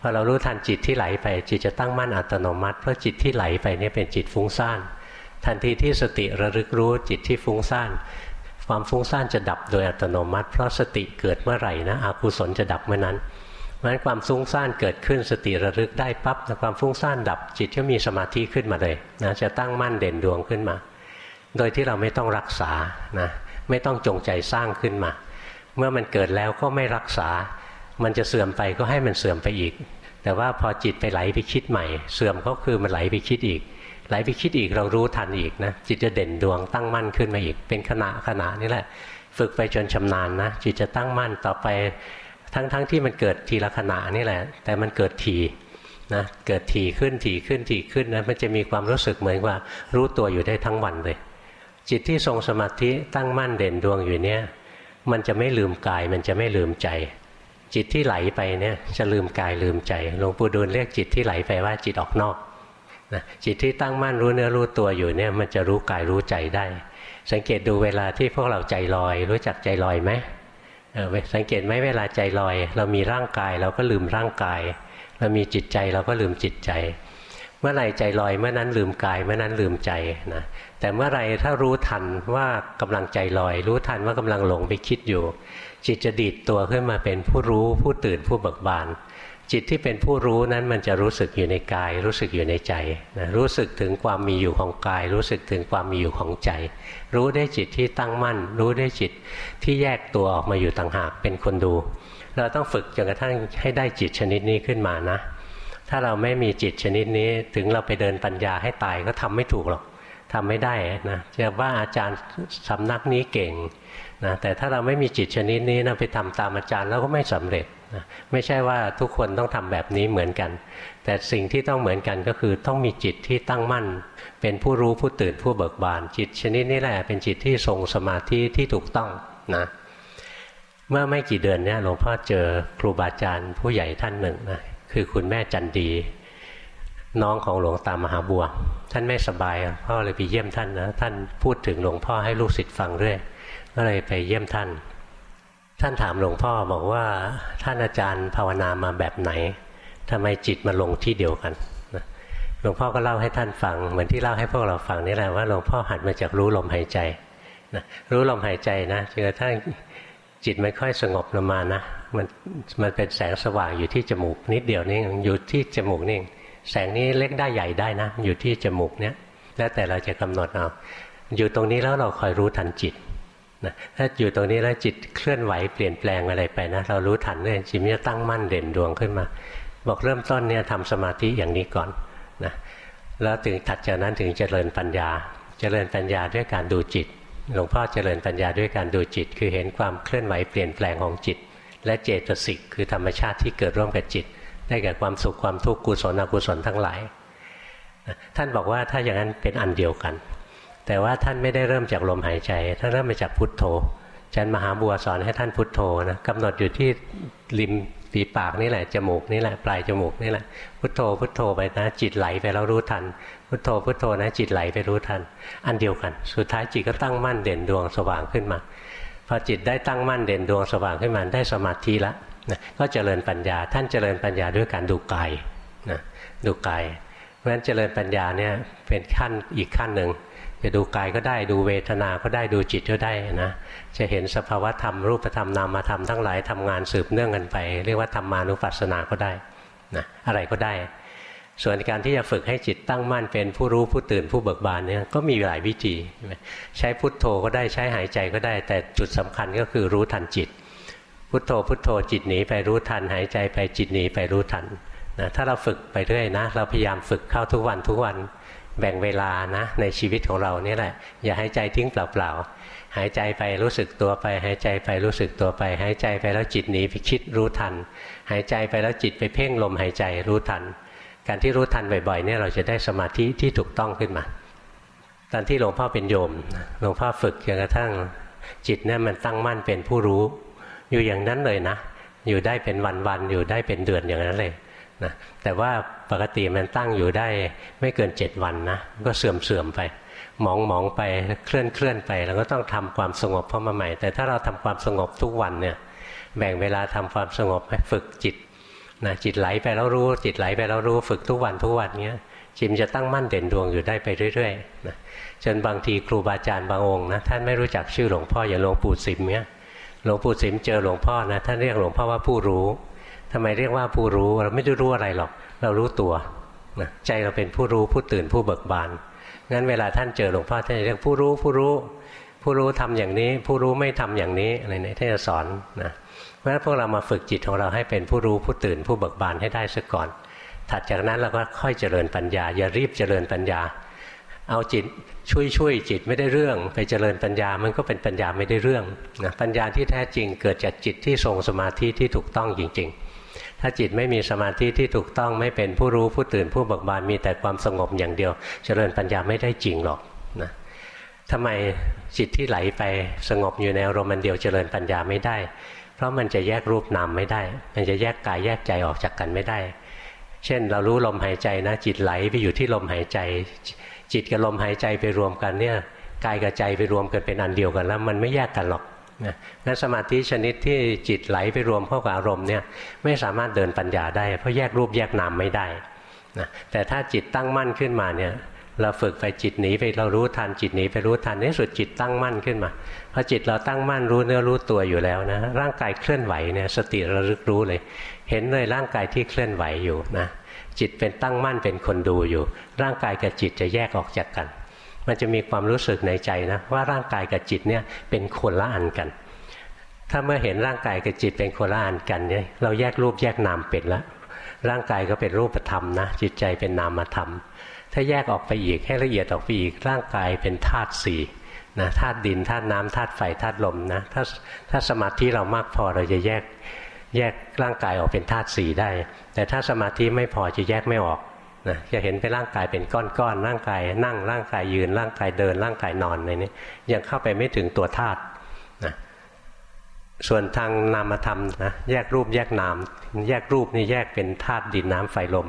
พอเรารู้ทันจิตที่ไหลไป จิตจะตั้งมั่นอัตโนมัติ เพราะจิตที่ไหลไปนี่เป็นจิตฟุ้งซ่านทันทีที่สติระลึกรู้จิตที่ฟุ้งซ่านความฟุ้งซ่านจะดับโดยอัตโนมัติ เพราะสติเกิดเมื่อไหร่นะอกุศลจะดับเมื่อนั้นเพราะฉะนั้นความฟุ้งซ่านเกิดขึ้นสติระลึกได้ปั๊บแต่ความฟุ้งซ่านดับจิตก็มีสมาธิขึ้นมาเลยนะจะตั้งมั่นเด่นดวงขึ้นมา โดยที่เราไม่ต้องรักษานะไม่ต้องจงใจสร้างขึ้นมา เมื่อมันเกิดแล้วก็ไม่รักษา มันจะเสื่อมไปก็ให้มันเสื่อมไปอีก แต่ว่าพอจิตไปไหลไปคิดใหม่ เสื่อมก็คือมันไหลไปคิดอีก ไหลไปคิดอีกเรารู้ทันอีกนะจิตจะเด่นดวงตั้งมั่นขึ้นมาอีก เป็นขณะขณะนี่แหละ ฝึกไปจนชำนาญนะจิตจะตั้งมั่นต่อไปทั้งๆทที่มันเกิดทีละขณะนี่แหละ แต่มันเกิดทีนะเกิดทีขึ้นทีขึ้นทีขึ้นนะมันจะมีความรู้สึกเหมือนว่า รู้ตัวอยู่ได้ทั้งวันเลย จิตที่ทรงสมาธิตั้งมั่นเด่นดวงอยู่เนี่ย มันจะไม่ลืมกาย มันจะไม่ลืมใจ จิตที่ไหลไปเนี่ยจะลืมกายลืมใจหลวงปู่ดูลเรียกจิตที่ไหลไปว่าจิตออกนอกนะจิตที่ตั้งมั่นรู้เนื้อรู้ตัวอยู่เนี่ยมันจะรู้กายรู้ใจได้ สังเกตดูเวลาที่พวกเราใจลอย รู้จักใจลอยไหมสังเกตไหมเวลาใจลอย เรามีร่างกายเราก็ลืมร่างกาย เรามีจิตใจเราก็ลืมจิตใจ มื่อไรใจลอยเมื่อนั้นลืมกายเมื่อนั้นลืมใจนะแต่เมื่อไรถ้ารู้ทันว่ากำลังใจลอย รู้ทันว่ากำลังหลงไปคิดอยู่ จิตจะดีดตัวขึ้นมาเป็นผู้รู้ผู้ตื่นผู้เบิกบาน จิตที่เป็นผู้รู้นั้นมันจะรู้สึกอยู่ในกาย รู้สึกอยู่ในใจนะรู้สึกถึงความมีอยู่ของกาย รู้สึกถึงความมีอยู่ของใจ รู้ได้จิตที่ตั้งมั่น รู้ได้จิตที่แยกตัวออกมาอยู่ต่างหากเป็นคนดู เราต้องฝึกจนกระทั่งให้ได้จิตชนิดนี้ขึ้นมานะ ถ้าเราไม่มีจิตชนิดนี้ถึงเราไปเดินปัญญาให้ตายก็ทำไม่ถูกหรอกทำไม่ได้นะจะว่าอาจารย์สำนักนี้เก่งนะแต่ถ้าเราไม่มีจิตชนิดนี้นะไปทำตามอาจารย์แล้วก็ไม่สำเร็จไม่ใช่ว่าทุกคนต้องทำแบบนี้เหมือนกัน แต่สิ่งที่ต้องเหมือนกันก็คือต้องมีจิตที่ตั้งมั่น เป็นผู้รู้ผู้ตื่นผู้เบิกบาน จิตชนิดนี้แหละเป็นจิตที่ทรงสมาธิที่ถูกต้องนะเมื่อไม่กี่เดือนเนี่ยหลวงพ่อเจอครูบาอาจารย์ผู้ใหญ่ท่านหนึ่งนะ คือคุณแม่จันดี น้องของหลวงตามหาบัว ท่านไม่สบายพ่อเลยไปเยี่ยมท่านนะท่านพูดถึงหลวงพ่อให้ลูกศิษย์ฟังเรื่อยก็เลยไปเยี่ยมท่าน ท่านถามหลวงพ่อบอกว่าท่านอาจารย์ภาวนามาแบบไหนทำไมจิตมาลงที่เดียวกันหลวงพ่อก็เล่าให้ท่านฟังเหมือนที่เล่าให้พวกเราฟังนี่แหละว่าหลวงพ่อหัดมาจากรู้ลมหายใจนะรู้ลมหายใจนะจนกระทั่ง จิตไม่ค่อยสงบลงมานะมันมันเป็นแสงสว่างอยู่ที่จมูกนิดเดียวนี่อยู่ที่จมูกนี่แสงนี้เล็กได้ใหญ่ได้นะ อยู่ที่จมูกเนี้ยแล้วแต่เราจะกำหนดเอาอยู่ตรงนี้แล้วเราคอยรู้ทันจิตนะถ้าอยู่ตรงนี้แล้วจิตเคลื่อนไหวเปลี่ยนแปลงอะไรไปนะ เรารู้ทันเลยจิตมันจะตั้งมั่นเด่นดวงขึ้นมา บอกเริ่มต้นเนี่ยทำสมาธิอย่างนี้ก่อนนะแล้วถึงถัดจากนั้นถึงเจริญปัญญา เจริญปัญญาด้วยการดูจิต หลวงพ่อเจริญปัญญาด้วยการดูจิต คือเห็นความเคลื่อนไหวเปลี่ยนแปลงของจิต และเจตสิกคือธรรมชาติที่เกิดร่วมกับจิต ได้แก่ความสุขความทุกข์กุศลอกุศลทั้งหลาย ท่านบอกว่าถ้าอย่างนั้นเป็นอันเดียวกัน แต่ว่าท่านไม่ได้เริ่มจากลมหายใจท่านเริ่มมาจากพุทโธอาจารย์มหาบัวสอนให้ท่านพุทโธนะกำหนดอยู่ที่ริม ฝีปากนี่แหละจมูกนี่แหละปลายจมูกนี่แหละพุทโธพุทโธไปนะจิตไหลไปแล้วรู้ทัน พุทโธพุทโธนะจิตไหลไปรู้ทัน อันเดียวกัน สุดท้ายจิตก็ตั้งมั่นเด่นดวงสว่างขึ้นมาพอจิตได้ตั้งมั่นเด่นดวงสว่างขึ้นมาได้สมาธิแล้วนะก็เจริญปัญญาท่านเจริญปัญญาด้วยการดูกายนะดูกายเพราะฉะนั้นเจริญปัญญาเนี่ยเป็นขั้นอีกขั้นหนึ่ง จะดูกายก็ได้ดูเวทนาก็ได้ดูจิตก็ได้นะจะเห็นสภาวะธรรมรูปธรรมนามธรรมทั้งหลายทำงานสืบเนื่องกันไป เรียกว่าธรรมานุปัสสนาก็ได้นะอะไรก็ได้ ส่วนการที่จะฝึกให้จิตตั้งมั่นเป็นผู้รู้ผู้ตื่นผู้เบิกบานเนี่ยก็มีหลายวิธีใช้พุทโธก็ได้ใช้หายใจก็ได้ แต่จุดสำคัญก็คือรู้ทันจิต พุทโธพุทโธจิตหนีไปรู้ทันหายใจไปจิตหนีไปรู้ทันนะถ้าเราฝึกไปเรื่อยนะ เราพยายามฝึกเข้าทุกวันทุกวัน แบ่งเวลานะในชีวิตของเรานี่แหละ อย่าให้ใจทิ้งเปล่าๆหายใจไปรู้สึกตัวไป หายใจไปรู้สึกตัวไป หายใจไปแล้วจิตหนีไปคิดรู้ทัน หายใจไปแล้วจิตไปเพ่งลมหายใจรู้ทัน การที่รู้ทันบ่อยๆเนี่ยเราจะได้สมาธิที่ถูกต้องขึ้นมา ตอนที่หลวงพ่อเป็นโยมหลวงพ่อฝึกจนกระทั่งจิตเนี่ยมันตั้งมั่นเป็นผู้รู้ อยู่อย่างนั้นเลยนะ อยู่ได้เป็นวันๆอยู่ได้เป็นเดือนอย่างนั้นเลยนะแต่ว่าปกติมันตั้งอยู่ได้ไม่เกินเจ็ดวันนะก็เสื่อมเสื่อมไป มองมองไปเคลื่อนเคลื่อนไปเราก็ต้องทำความสงบเข้ามาใหม่ แต่ถ้าเราทำความสงบทุกวันเนี่ยแบ่งเวลาทำความสงบให้ฝึกจิตนะจิตไหลไปแล้วรู้จิตไหลไปแล้วรู้ฝึกทุกวันทุกวันเนี้ยจิตจะตั้งมั่นเด่นดวงอยู่ได้ไปเรื่อยๆนะจนบางทีครูบาอาจารย์บางองค์นะท่านไม่รู้จักชื่อหลวงพ่ออย่างหลวงปู่สิมเนี้ยหลวงปู่สิมเจอหลวงพ่อนะท่านเรียกหลวงพ่อว่าผู้รู้ทำไมเรียกว่าผู้รู้เราไม่ได้รู้อะไรหรอก เรารู้ตัวนะใจเราเป็นผู้รู้ผู้ตื่นผู้เบิกบานงั้นเวลาท่านเจอหลวงพ่อท่านจะเรียกผู้รู้ผู้รู้ ผู้รู้ทำอย่างนี้ ผู้รู้ไม่ทำอย่างนี้อะไรเนี่ยท่านจะสอนนะเพราะฉะนั้นพวกเรามาฝึกจิตของเราให้เป็นผู้รู้ผู้ตื่นผู้เบิกบานให้ได้ซะก่อน ถัดจากนั้นเราก็ค่อยเจริญปัญญา อย่ารีบเจริญปัญญา เอาจิตช่วยช่วยจิตไม่ได้เรื่อง ไปเจริญปัญญามันก็เป็นปัญญาไม่ได้เรื่องนะปัญญาที่แท้จริงเกิดจากจิตที่ทรงสมาธิที่ถูกต้องจริง ๆ ถ้าจิตไม่มีสมาธิที่ถูกต้องไม่เป็นผู้รู้ผู้ตื่นผู้เบิกบานมีแต่ความสงบอย่างเดียว เจริญปัญญาไม่ได้จริงหรอกนะทำไมจิตที่ไหลไปสงบอยู่ในอารมณ์มันเดียวเจริญปัญญาไม่ได้ เพราะมันจะแยกรูปนามไม่ได้ มันจะแยกกายแยกใจออกจากกันไม่ได้ เช่น เรารู้ลมหายใจนะ จิตไหลไปอยู่ที่ลมหายใจ จิตกับลมหายใจไปรวมกันเนี่ยกายกับใจไปรวมกันเป็นอันเดียวกันแล้ว มันไม่แยกกันหรอก นะงั้นสมาธิชนิดที่จิตไหลไปรวมเข้ากับอารมณ์เนี่ยไม่สามารถเดินปัญญาได้ เพราะแยกรูปแยกนามไม่ได้นะแต่ถ้าจิตตั้งมั่นขึ้นมาเนี่ยเราฝึกไปจิตหนีไปเรารู้ทันจิตหนีไปรู้ทันในสุดจิตตั้งมั่นขึ้นมาพอจิตเราตั้งมั่นรู้เนื้อรู้ตัวอยู่แล้วนะร่างกายเคลื่อนไหวเนี่ยสติระลึกรู้เลย เห็นเลยร่างกายที่เคลื่อนไหวอยู่นะจิตเป็นตั้งมั่นเป็นคนดูอยู่ ร่างกายกับจิตจะแยกออกจากกัน มันจะมีความรู้สึกในใจนะว่าร่างกายกับจิตเนี่ยเป็นคนละอันกัน ถ้าเมื่อเห็นร่างกายกับจิตเป็นคนละอันกันเนี่ยเราแยกรูปแยกนามเป็นแล้วร่างกายก็เป็นรูปธรรมนะจิตใจเป็นนามธรรม ถ้าแยกออกไปอีกให้ละเอียดออกไปอีกร่างกายเป็นธาตุสี่นะธาตุดินธาตุน้ำธาตุไฟธาตุลมนะถ้าถ้าสมาธิเรามากพอเราจะแยกแยกร่างกายออกเป็นธาตุสี่ได้ แต่ถ้าสมาธิไม่พอจะแยกไม่ออก นะจะเห็นเป็นร่างกายเป็นก้อนๆร่างกายนั่งร่างกายยืนร่างกายเดินร่างกายนอนในนี้ยังเข้าไปไม่ถึงตัวธาตุนะส่วนทางนามธรรมนะแยกรูปแยกนาม แยกรูปนี่แยกเป็นธาตุดินน้ำไฟลม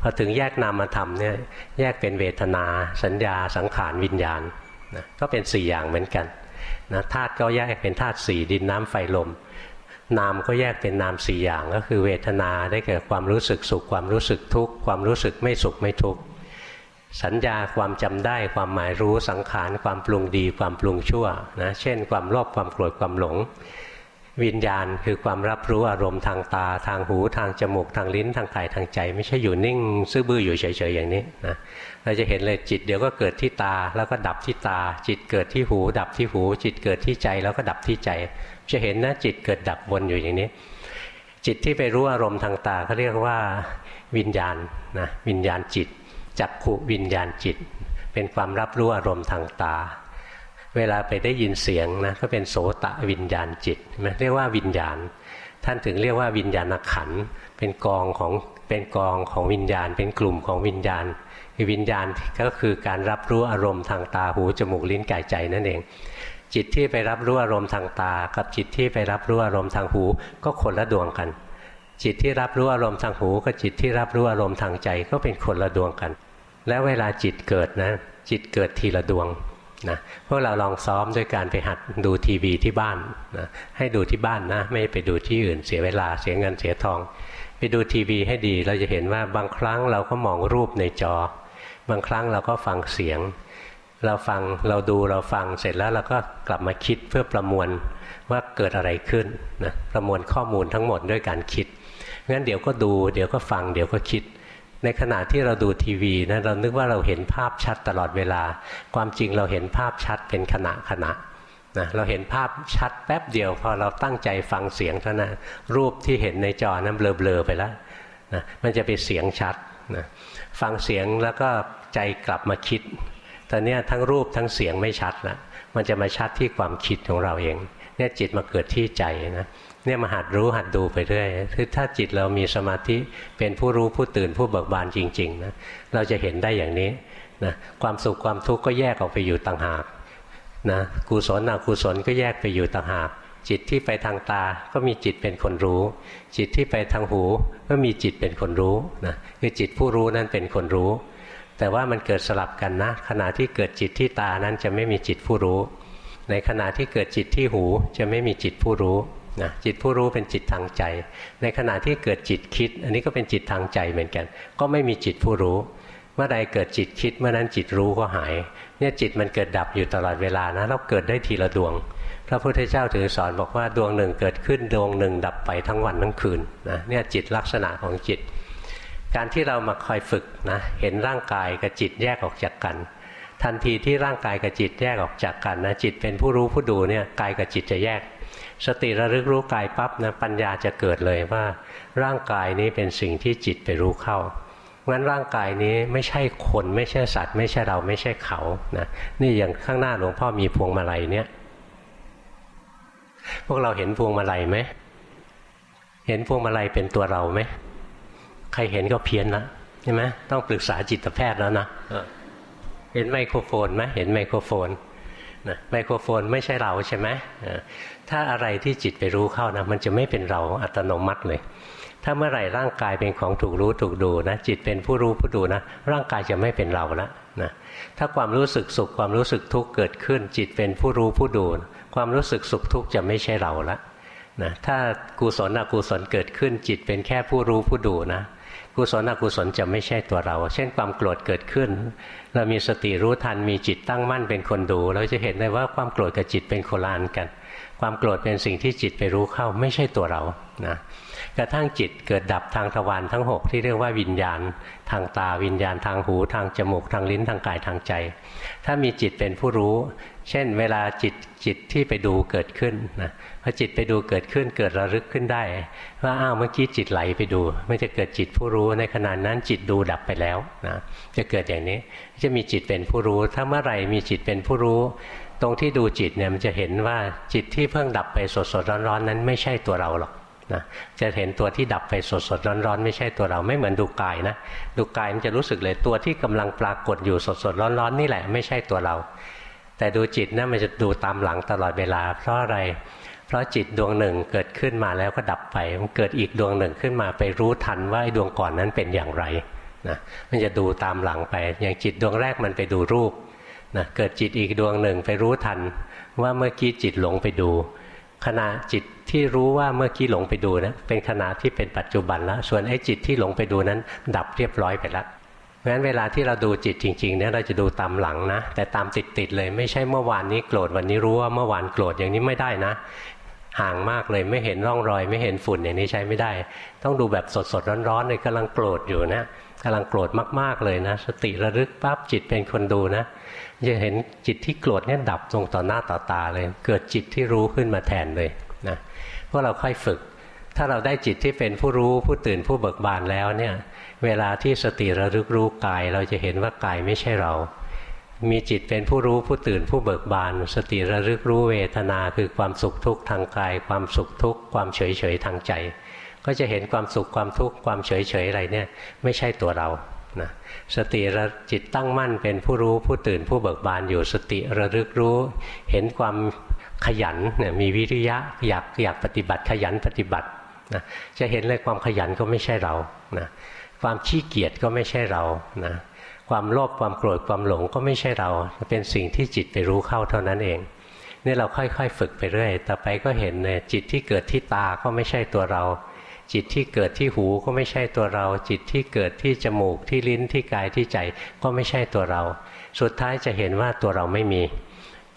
พอถึงแยกนามธรรมเนี่ยแยกเป็นเวทนา สัญญาสังขารวิญญาณนะก็เป็น 4 อย่างเหมือนกันนะธาตุก็แยกเป็นธาตุสี่ดินน้ำไฟลม นามก็แยกเป็นนามสี่อย่างก็คือเวทนาได้แก่ความรู้สึกสุขความรู้สึกทุกข์ความรู้สึกไม่สุขไม่ทุกข์สัญญาความจำได้ความหมายรู้สังขารความปรุงดีความปรุงชั่วนะเช่น ความโลภความโกรธความหลง วิญญาณคือความรับรู้อารมณ์ทางตา ทางหูทางจมูกทางลิ้นทางกายทางใจ ไม่ใช่อยู่นิ่ง ซื่อบื้ออยู่เฉยๆอย่างนี้นะเราจะเห็นเลยจิตเดี๋ยวก็เกิดที่ตาแล้วก็ดับที่ตา จิตเกิดที่หู ดับที่หู จิตเกิดที่ใจแล้วก็ดับที่ใจ จะเห็นนะจิตเกิดดับวนอยู่อย่างนี้ จิตที่ไปรู้อารมณ์ทางตาเขาเรียกว่าวิญญาณนะวิญญาณจิตจักขุวิญญาณจิต เป็นความรับรู้อารมณ์ทางตา เวลาไปได้ยินเสียงนะก็เป็นโสตะวิญญาณจิตเรียกว่าวิญญาณ ท่านถึงเรียกว่าวิญญาณขันเป็นกองของเป็นกองของวิญญาณ เป็นกลุ่มของวิญญาณคือวิญญาณก็คือการรับรู้อารมณ์ทางตาหูจมูกลิ้นกายใจนั่นเอง จิตที่ไปรับรู้อารมณ์ทางตา กับจิตที่ไปรับรู้อารมณ์ทางหู ก็คนละดวงกัน จิตที่รับรู้อารมณ์ทางหู กับจิตที่รับรู้อารมณ์ทางใจก็เป็นคนละดวงกัน แล้วเวลาจิตเกิดนะ จิตเกิดทีละดวงนะพวกเราลองซ้อมด้วยการไปหัดดูทีวีที่บ้านนะให้ดูที่บ้านนะ ไม่ไปดูที่อื่นเสียเวลาเสียเงินเสียทอง ไปดูทีวีให้ดีเราจะเห็นว่าบางครั้งเราก็มองรูปในจอ บางครั้งเราก็ฟังเสียง เราฟังเราดูเราฟังเสร็จแล้วเราก็กลับมาคิดเพื่อประมวลว่าเกิดอะไรขึ้นนะประมวลข้อมูลทั้งหมดด้วยการคิดงั้นเดี๋ยวก็ดู เดี๋ยวก็ฟัง เดี๋ยวก็คิด ในขณะที่เราดูทีวีนะเรานึกว่าเราเห็นภาพชัดตลอดเวลา ความจริงเราเห็นภาพชัดเป็นขณะขณะนะเราเห็นภาพชัดแป๊บเดียว พอเราตั้งใจฟังเสียงเท่านั้นรูปที่เห็นในจอนั้นเบลอๆไปแล้วนะมันจะเป็นเสียงชัดนะฟังเสียงแล้วก็ใจกลับมาคิด ตอนนี้ทั้งรูปทั้งเสียงไม่ชัดแล้วมันจะมาชัดที่ความคิดของเราเอง เนี่ยจิตมาเกิดที่ใจนะเนี่ยมาหัดรู้หัดดูไปเรื่อยคือถ้าจิตเรามีสมาธิเป็นผู้รู้ผู้ตื่นผู้เบิกบานจริงๆนะเราจะเห็นได้อย่างนี้นะความสุขความทุกข์ก็แยกออกไปอยู่ต่างหากนะกุศลอกุศลก็แยกไปอยู่ต่างหาก จิตที่ไปทางตาก็มีจิตเป็นคนรู้ จิตที่ไปทางหูก็มีจิตเป็นคนรู้นะคือจิตผู้รู้นั่นเป็นคนรู้ แต่ว่ามันเกิดสลับกันนะ ขณะที่เกิดจิตที่ตานั้นจะไม่มีจิตผู้รู้ ในขณะที่เกิดจิตที่หูจะไม่มีจิตผู้รู้นะจิตผู้รู้เป็นจิตทางใจ ในขณะที่เกิดจิตคิด อันนี้ก็เป็นจิตทางใจเหมือนกัน ก็ไม่มีจิตผู้รู้ เมื่อใดเกิดจิตคิดเมื่อนั้นจิตรู้ก็หาย เนี่ยจิตมันเกิดดับอยู่ตลอดเวลานะเราเกิดได้ทีละดวง พระพุทธเจ้าถือสอนบอกว่าดวงหนึ่งเกิดขึ้นดวงหนึ่งดับไปทั้งวันทั้งคืนนะเนี่ยจิตลักษณะของจิต การที่เรามาคอยฝึกนะเห็นร่างกายกับจิตแยกออกจากกัน ทันทีที่ร่างกายกับจิตแยกออกจากกันนะจิตเป็นผู้รู้ผู้ดูเนี่ยกายกับจิตจะแยก สติระลึกรู้กายปั๊บนะปัญญาจะเกิดเลยว่า ร่างกายนี้เป็นสิ่งที่จิตไปรู้เข้างั้นร่างกายนี้ไม่ใช่คนไม่ใช่สัตว์ ไม่ใช่เราไม่ใช่เขานะนี่อย่างข้างหน้าหลวงพ่อมีพวงมาลัยเนี่ยพวกเราเห็นพวงมาลัยไหมเห็นพวงมาลัยเป็นตัวเราไหม ใครเห็นก็เพี้ยนละใช่ไหมต้องปรึกษาจิตแพทย์แล้วนะเห็นไมโครโฟนไหมเห็นไมโครโฟนนะไมโครโฟนไม่ใช่เราใช่ไหมถ้าอะไรที่จิตไปรู้เข้านะมันจะไม่เป็นเราอัตโนมัติเลย ถ้าเมื่อไหร่ร่างกายเป็นของถูกรู้ถูกดูนะจิตเป็นผู้รู้ผู้ดูนะร่างกายจะไม่เป็นเราแล้วนะถ้าความรู้สึกสุขความรู้สึกทุกข์เกิดขึ้น จิตเป็นผู้รู้ผู้ดู ความรู้สึกสุขทุกข์จะไม่ใช่เราละนะถ้ากุศลอกุศลเกิดขึ้นจิตเป็นแค่ผู้รู้ผู้ดูนะ กุศลอกุศลจะไม่ใช่ตัวเรา เช่นความโกรธเกิดขึ้น เรามีสติรู้ทันมีจิตตั้งมั่นเป็นคนดู เราจะเห็นได้ว่าความโกรธกับจิตเป็นโคลานกัน ความโกรธเป็นสิ่งที่จิตไปรู้เข้าไม่ใช่ตัวเรานะกระทั่งจิตเกิดดับทางทวารทั้ง 6 ที่เรียกว่าวิญญาณ ทางตาวิญญาณทางหู ทางจมูกทางลิ้นทางกายทางใจ ถ้ามีจิตเป็นผู้รู้ เช่น เวลาจิตจิตที่ไปดูเกิดขึ้นนะ พอจิตไปดูเกิดขึ้นเกิดระลึกขึ้นได้ ว่าอ้าวเมื่อกี้จิตไหลไปดู ไม่จะเกิดจิตผู้รู้ในขณะนั้นจิตดูดับไปแล้วนะจะเกิดอย่างนี้จะมีจิตเป็นผู้รู้ ถ้าเมื่อไหร่มีจิตเป็นผู้รู้ ตรงที่ดูจิตเนี่ยมันจะเห็นว่าจิตที่เพิ่งดับไปสดสดร้อนๆนั้น ไม่ใช่ตัวเราหรอกนะจะเห็นตัวที่ดับไปสดสดร้อนๆไม่ใช่ตัวเราไม่เหมือนดูกายนะดูกายมันจะรู้สึกเลยตัวที่กำลังปรากฏอยู่สดสดร้อนๆนี่แหละไม่ใช่ตัวเรา แต่ดูจิตนะมันจะดูตามหลังตลอดเวลา เพราะอะไร เพราะจิตดวงหนึ่งเกิดขึ้นมาแล้วก็ดับไป มันเกิดอีกดวงหนึ่งขึ้นมาไปรู้ทันว่าไอ้ดวงก่อนนั้นเป็นอย่างไรนะมันจะดูตามหลังไป อย่างจิตดวงแรกมันไปดูรูปนะเกิดจิตอีกดวงหนึ่งไปรู้ทันว่าเมื่อกี้จิตหลงไปดู ขณะจิตที่รู้ว่าเมื่อกี้หลงไปดูนะเป็นขณะที่เป็นปัจจุบันแล้วส่วนไอ้จิตที่หลงไปดูนั้น ดับเรียบร้อยไปแล้วเพราะฉะนั้นเวลาที่เราดูจิตจริงๆเนี่ยเราจะดูตามหลังนะ แต่ตามติดๆเลยไม่ใช่เมื่อวานนี้โกรธวันนี้รู้ว่าเมื่อวานโกรธอย่างนี้ไม่ได้นะ ห่างมากเลยไม่เห็นร่องรอย ไม่เห็นฝุ่นอย่างนี้ใช้ไม่ได้ ต้องดูแบบสดๆร้อนๆเลยกำลังโกรธอยู่นะกำลังโกรธมากๆเลยนะ สติระลึกปั๊บจิตเป็นคนดูนะจะเห็นจิตที่โกรธเนี่ยดับตรงต่อหน้าต่อตาเลย เกิดจิตที่รู้ขึ้นมาแทนเลยนะพวกเราค่อยฝึก ถ้าเราได้จิตที่เป็นผู้รู้ผู้ตื่นผู้เบิกบานแล้วเนี่ยเวลาที่สติระลึกรู้กาย เราจะเห็นว่ากายไม่ใช่เรา มีจิตเป็นผู้รู้ผู้ตื่นผู้เบิกบาน สติระลึกรู้เวทนาคือความสุขทุกข์ทางกาย ความสุขทุกข์ความเฉยเฉยทางใจ ก็จะเห็นความสุขความทุกข์ความเฉยเฉยอะไรเนี่ยไม่ใช่ตัวเรานะสติระจิตตั้งมั่นเป็นผู้รู้ผู้ตื่นผู้เบิกบานอยู่สติระลึกรู้ เห็นความขยันเนี่ยมีวิริยะอยากอยากปฏิบัติขยันปฏิบัตินะจะเห็นเลยความขยันก็ไม่ใช่เรานะความขี้เกียจก็ไม่ใช่เรานะ ความโลภความโกรธความหลงก็ไม่ใช่เรา เป็นสิ่งที่จิตไปรู้เข้าเท่านั้นเองนี่เราค่อยๆ ฝึกไปเรื่อย ต่อไปก็เห็นเนี่ยจิตที่เกิดที่ตาก็ไม่ใช่ตัวเรา จิตที่เกิดที่หูก็ไม่ใช่ตัวเรา จิตที่เกิดที่จมูกที่ลิ้นที่กายที่ใจก็ไม่ใช่ตัวเรา สุดท้ายจะเห็นว่าตัวเราไม่มี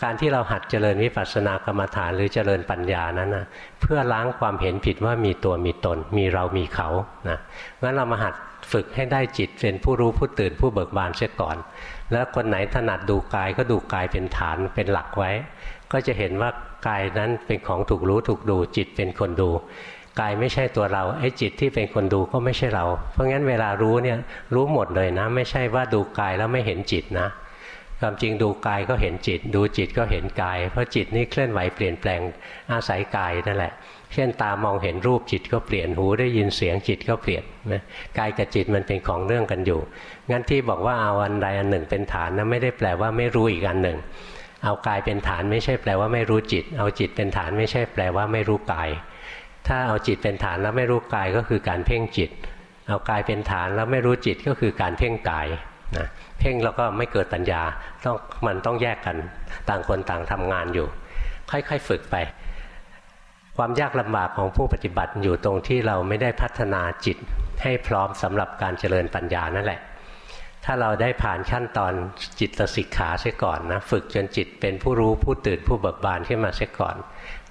การที่เราหัดเจริญวิปัสสนากรรมฐานหรือเจริญปัญญานั้นนะเพื่อล้างความเห็นผิดว่ามีตัวมีตน มีเรามีเขานะงั้นเรามาหัด ฝึกให้ได้จิตเป็นผู้รู้ผู้ตื่นผู้เบิกบานเสียก่อน แล้วคนไหนถนัดดูกายก็ดูกายเป็นฐานเป็นหลักไว้ ก็จะเห็นว่ากายนั้นเป็นของถูกรู้ถูกดู จิตเป็นคนดูกายไม่ใช่ตัวเราไอ้จิตที่เป็นคนดูก็ไม่ใช่เรา เพราะงั้นเวลารู้เนี่ยรู้หมดเลยนะ ไม่ใช่ว่าดูกายแล้วไม่เห็นจิตนะความจริงดูกายก็เห็นจิต ดูจิตก็เห็นกาย เพราะจิตนี่เคลื่อนไหวเปลี่ยนแปลงอาศัยกายนั่นแหละ เช่นตามองเห็นรูปจิตก็เปลี่ยนหูได้ยินเสียงจิตก็เปลี่ยนนะกายกับจิตมันเป็นของเรื่องกันอยู่ งั้นที่บอกว่าเอาอันใดอันหนึ่งเป็นฐานนะไม่ได้แปลว่าไม่รู้อีกอันหนึ่ง เอากายเป็นฐานไม่ใช่แปลว่าไม่รู้จิต เอาจิตเป็นฐานไม่ใช่แปลว่าไม่รู้กาย ถ้าเอาจิตเป็นฐานแล้วไม่รู้กายก็คือการเพ่งจิต เอากายเป็นฐานแล้วไม่รู้จิตก็คือการเพ่งกายนะเพ่งแล้วก็ไม่เกิดปัญญาต้องมันต้องแยกกันต่างคนต่างทำงานอยู่ ค่อยๆฝึกไป ความยากลำบากของผู้ปฏิบัติอยู่ตรงที่เราไม่ได้พัฒนาจิตให้พร้อมสำหรับการเจริญปัญญานั่นแหละ ถ้าเราได้ผ่านขั้นตอนจิตสิกขาเสียก่อนนะฝึกจนจิตเป็นผู้รู้ผู้ตื่นผู้เบิกบานขึ้นมาเสียก่อน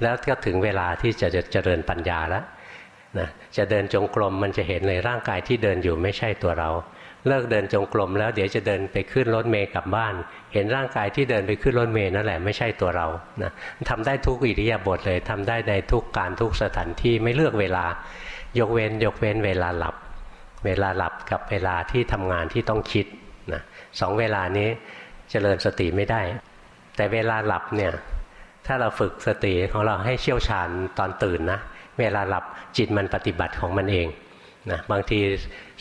แล้วก็ถึงเวลาที่จะเจริญปัญญาแล้วนะจะเดินจงกรมมันจะเห็นเลยร่างกายที่เดินอยู่ไม่ใช่ตัวเรา เลิกเดินจงกรมแล้วเดี๋ยวจะเดินไปขึ้นรถเมย์กลับบ้าน เห็นร่างกายที่เดินไปขึ้นรถเมย์นั่นแหละไม่ใช่ตัวเรานะทำได้ทุกอิริยาบถเลยทำได้ในทุกการทุกสถานที่ไม่เลือกเวลา ยกเว้นยกเว้นเวลาหลับ เวลาหลับกับเวลาที่ทำงานที่ต้องคิดนะสองเวลานี้เจริญสติไม่ได้ แต่เวลาหลับเนี่ยถ้าเราฝึกสติของเราให้เชี่ยวชาญตอนตื่นนะเวลาหลับจิตมันปฏิบัติของมันเอง นะบางที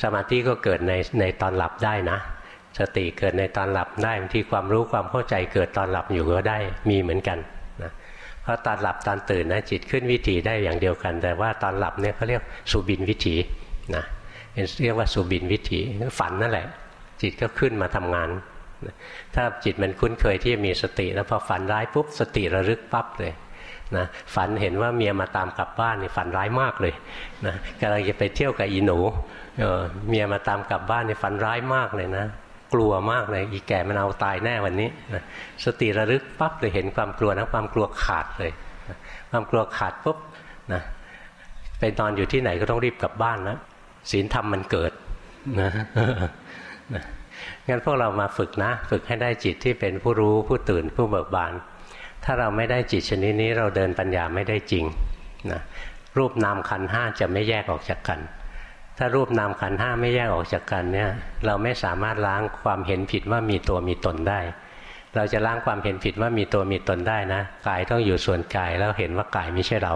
สมาธิก็เกิดในในตอนหลับได้นะ สติเกิดในตอนหลับได้บางทีความรู้ความเข้าใจเกิดตอนหลับอยู่ก็ได้มีเหมือนกันนะเพราะตอนหลับตอนตื่นนะจิตขึ้นวิถีได้อย่างเดียวกัน แต่ว่าตอนหลับเนี่ยเขาเรียกสุบินวิถีนะเรียกว่าสุบินวิถีฝันนั่นแหละ จิตก็ขึ้นมาทำงาน ถ้าจิตมันคุ้นเคยที่จะมีสติ แล้วพอฝันร้ายปุ๊บสติระลึกปั๊บเลย นะฝันเห็นว่าเมียมาตามกลับบ้านนี่ฝันร้ายมากเลยนะกำลังจะไปเที่ยวกับอีหนูเมียมาตามกลับบ้านนี่ฝันร้ายมากเลยนะ กลัวมากเลยอีแก่มันเอาตายแน่วันนี้นะสติระลึกปั๊บเลยเห็นความกลัวนะความกลัวขาดเลยความกลัวขาดปุ๊บนะไปนอนอยู่ที่ไหนก็ต้องรีบกลับบ้านนะศีลธรรมมันเกิดนะงั้นพวกเรามาฝึกนะ ฝึกให้ได้จิตที่เป็นผู้รู้ผู้ตื่นผู้เบิกบาน ถ้าเราไม่ได้จิตชนิดนี้เราเดินปัญญาไม่ได้จริงนะรูปนามขันห้าจะไม่แยกออกจากกัน ถ้ารูปนามขันห้าไม่แยกออกจากกันเนี่ยเราไม่สามารถล้างความเห็นผิดว่ามีตัวมีตนได้ เราจะล้างความเห็นผิดว่ามีตัวมีตนได้นะกายต้องอยู่ส่วนกายแล้วเห็นว่ากายไม่ใช่เรา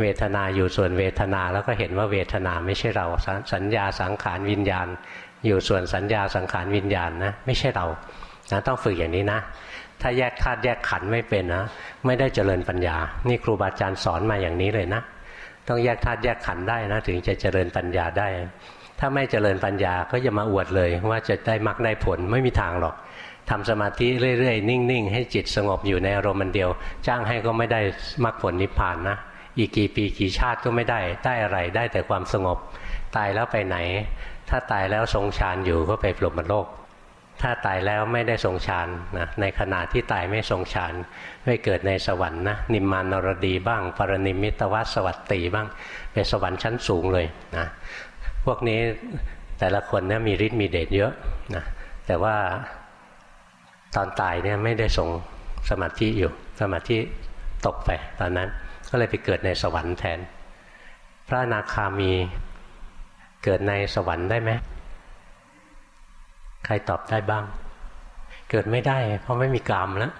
เวทนาอยู่ส่วนเวทนาแล้วก็เห็นว่าเวทนาไม่ใช่เราสัญญาสังขารวิญญาณ อยู่ส่วนสัญญาสังขารวิญญาณนะไม่ใช่เรานะต้องฝึกอย่างนี้นะ ถ้าแยกธาตุแยกขันไม่เป็นนะไม่ได้เจริญปัญญา นี่ครูบาอาจารย์สอนมาอย่างนี้เลยนะ ต้องแยกธาตุแยกขันได้นะ ถึงจะเจริญปัญญาได้ ถ้าไม่เจริญปัญญาก็จะมาอวดเลย ว่าจะได้มรรคได้ผลไม่มีทางหรอกทำสมาธิเรื่อยๆ นิ่งๆ ให้จิตสงบอยู่ในอารมณ์มันเดียว จ้างให้ก็ไม่ได้มรรคผลนิพพานนะอีกกี่ปีกี่ชาติก็ไม่ได้ได้อะไรได้แต่ความสงบ ตายแล้วไปไหน ถ้าตายแล้วทรงฌานอยู่ก็ไปปลมโลก ถ้าตายแล้วไม่ได้ทรงฌานนะในขณะที่ตายไม่ทรงฌานไม่เกิดในสวรรค์นะนิมมานรดีบ้าง ปรนิมิตวัสวัตตีบ้างเป็นสวรรค์ชั้นสูงเลยนะพวกนี้แต่ละคนเนี่ยมีฤทธิ์มีเดชเยอะนะแต่ว่าตอนตายเนี่ยไม่ได้ทรงสมาธิอยู่สมาธิตกไปตอนนั้นก็เลยไปเกิดในสวรรค์แทน พระนาคามีเกิดในสวรรค์ได้ไหม ใครตอบได้บ้าง เกิดไม่ได้ เพราะไม่มีกรรมแล้ว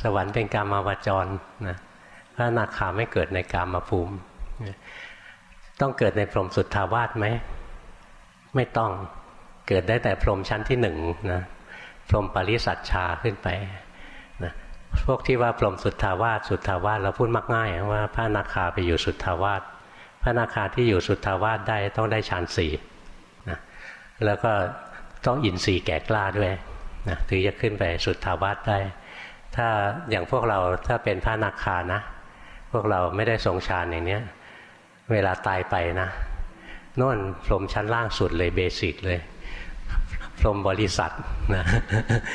สวรรค์เป็นกรรมาวจรนะพระนาคาไม่เกิดในกรรมภูมิ ต้องเกิดในพรหมสุทธาวาสไหม ไม่ต้องเกิดได้แต่พรหมชั้นที่หนึ่งนะพรหมปริสัชชาขึ้นไปนะพวกที่ว่าพรหมสุทธาวาสสุทธาวาสเราพูดมักง่าย ว่าพระนาคาไปอยู่สุทธาวาสพระนาคาที่อยู่สุทธาวาสได้ต้องได้ฌานสี่นะแล้วก็ ต้องอินทรีย์แก่กล้าด้วยนะถึงจะขึ้นไปสุดทาวาสได้ ถ้าอย่างพวกเราถ้าเป็นพระนาคานะ พวกเราไม่ได้ทรงฌานอย่างเนี้ย เวลาตายไปนะโน่นพรมชั้นล่างสุดเลยเบสิกเลยพรมบริษัทนะ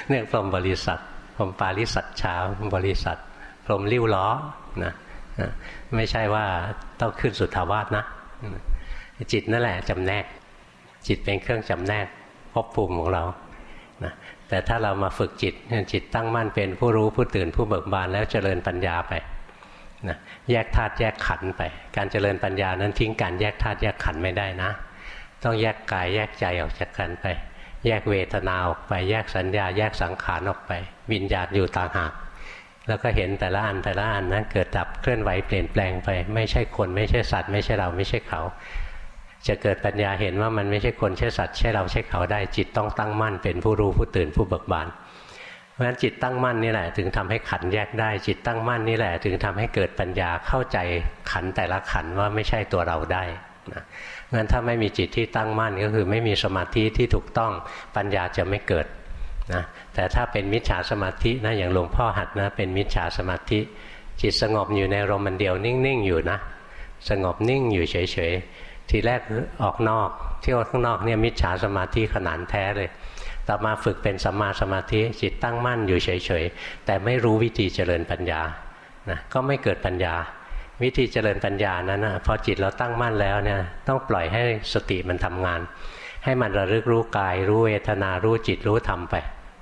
เนี่ยพรมบริษัทพรมปาริสัทชาบริษัทพรมริ้วล้อนะไม่ใช่ว่าต้องขึ้นสุดทาวาสนะ จิตนั่นแหละจำแนก จิตเป็นเครื่องจำแนก ภพภูมิของเรานะแต่ถ้าเรามาฝึกจิตจิตตั้งมั่นเป็นผู้รู้ผู้ตื่นผู้เบิกบานแล้วเจริญปัญญาไปนะแยกธาตุแยกขันธ์ไป การเจริญปัญญานั้นทิ้งการแยกธาตุแยกขันธ์ไม่ได้นะ ต้องแยกกายแยกใจออกจากกันไป แยกเวทนาออกไป แยกสัญญา แยกสังขารออกไป วิญญาณอยู่ต่างหาก แล้วก็เห็นแต่ละอันแต่ละอันนั้นเกิดดับเคลื่อนไหวเปลี่ยนแปลงไป ไม่ใช่คนไม่ใช่สัตว์ ไม่ใช่เราไม่ใช่เขา จะเกิดปัญญาเห็นว่ามันไม่ใช่คนใช่สัตว์ใช่เราใช่เขาได้ จิตต้องตั้งมั่นเป็นผู้รู้ผู้ตื่นผู้เบิกบานเพราะฉะนั้นจิตตั้งมั่นนี่แหละ ถึงทำให้ขันแยกได้ จิตตั้งมั่นนี่แหละ ถึงทำให้เกิดปัญญาเข้าใจขันแต่ละขันว่าไม่ใช่ตัวเราได้นะงั้นถ้าไม่มีจิตที่ตั้งมั่นก็คือไม่มีสมาธิที่ถูกต้องปัญญาจะไม่เกิดนะแต่ถ้าเป็นมิจฉาสมาธินะอย่างหลวงพ่อหัดนะเป็นมิจฉาสมาธิ จิตสงบอยู่ในรมันเดียวนิ่งๆอยู่นะ สงบนิ่งอยู่เฉยๆ ทีแรกออกนอกเที่ยวข้างนอกเนี่ยมิจฉาสมาธิขนานแท้เลย ต่อมาฝึกเป็นสัมมาสมาธิจิตตั้งมั่นอยู่เฉยๆ แต่ไม่รู้วิธีเจริญปัญญานะก็ไม่เกิดปัญญา วิธีเจริญปัญญานั้นนะพอจิตเราตั้งมั่นแล้วเนี่ยต้องปล่อยให้สติมันทำงาน ให้มันระลึกรู้กาย รู้เวทนารู้จิตรู้ธรรมไป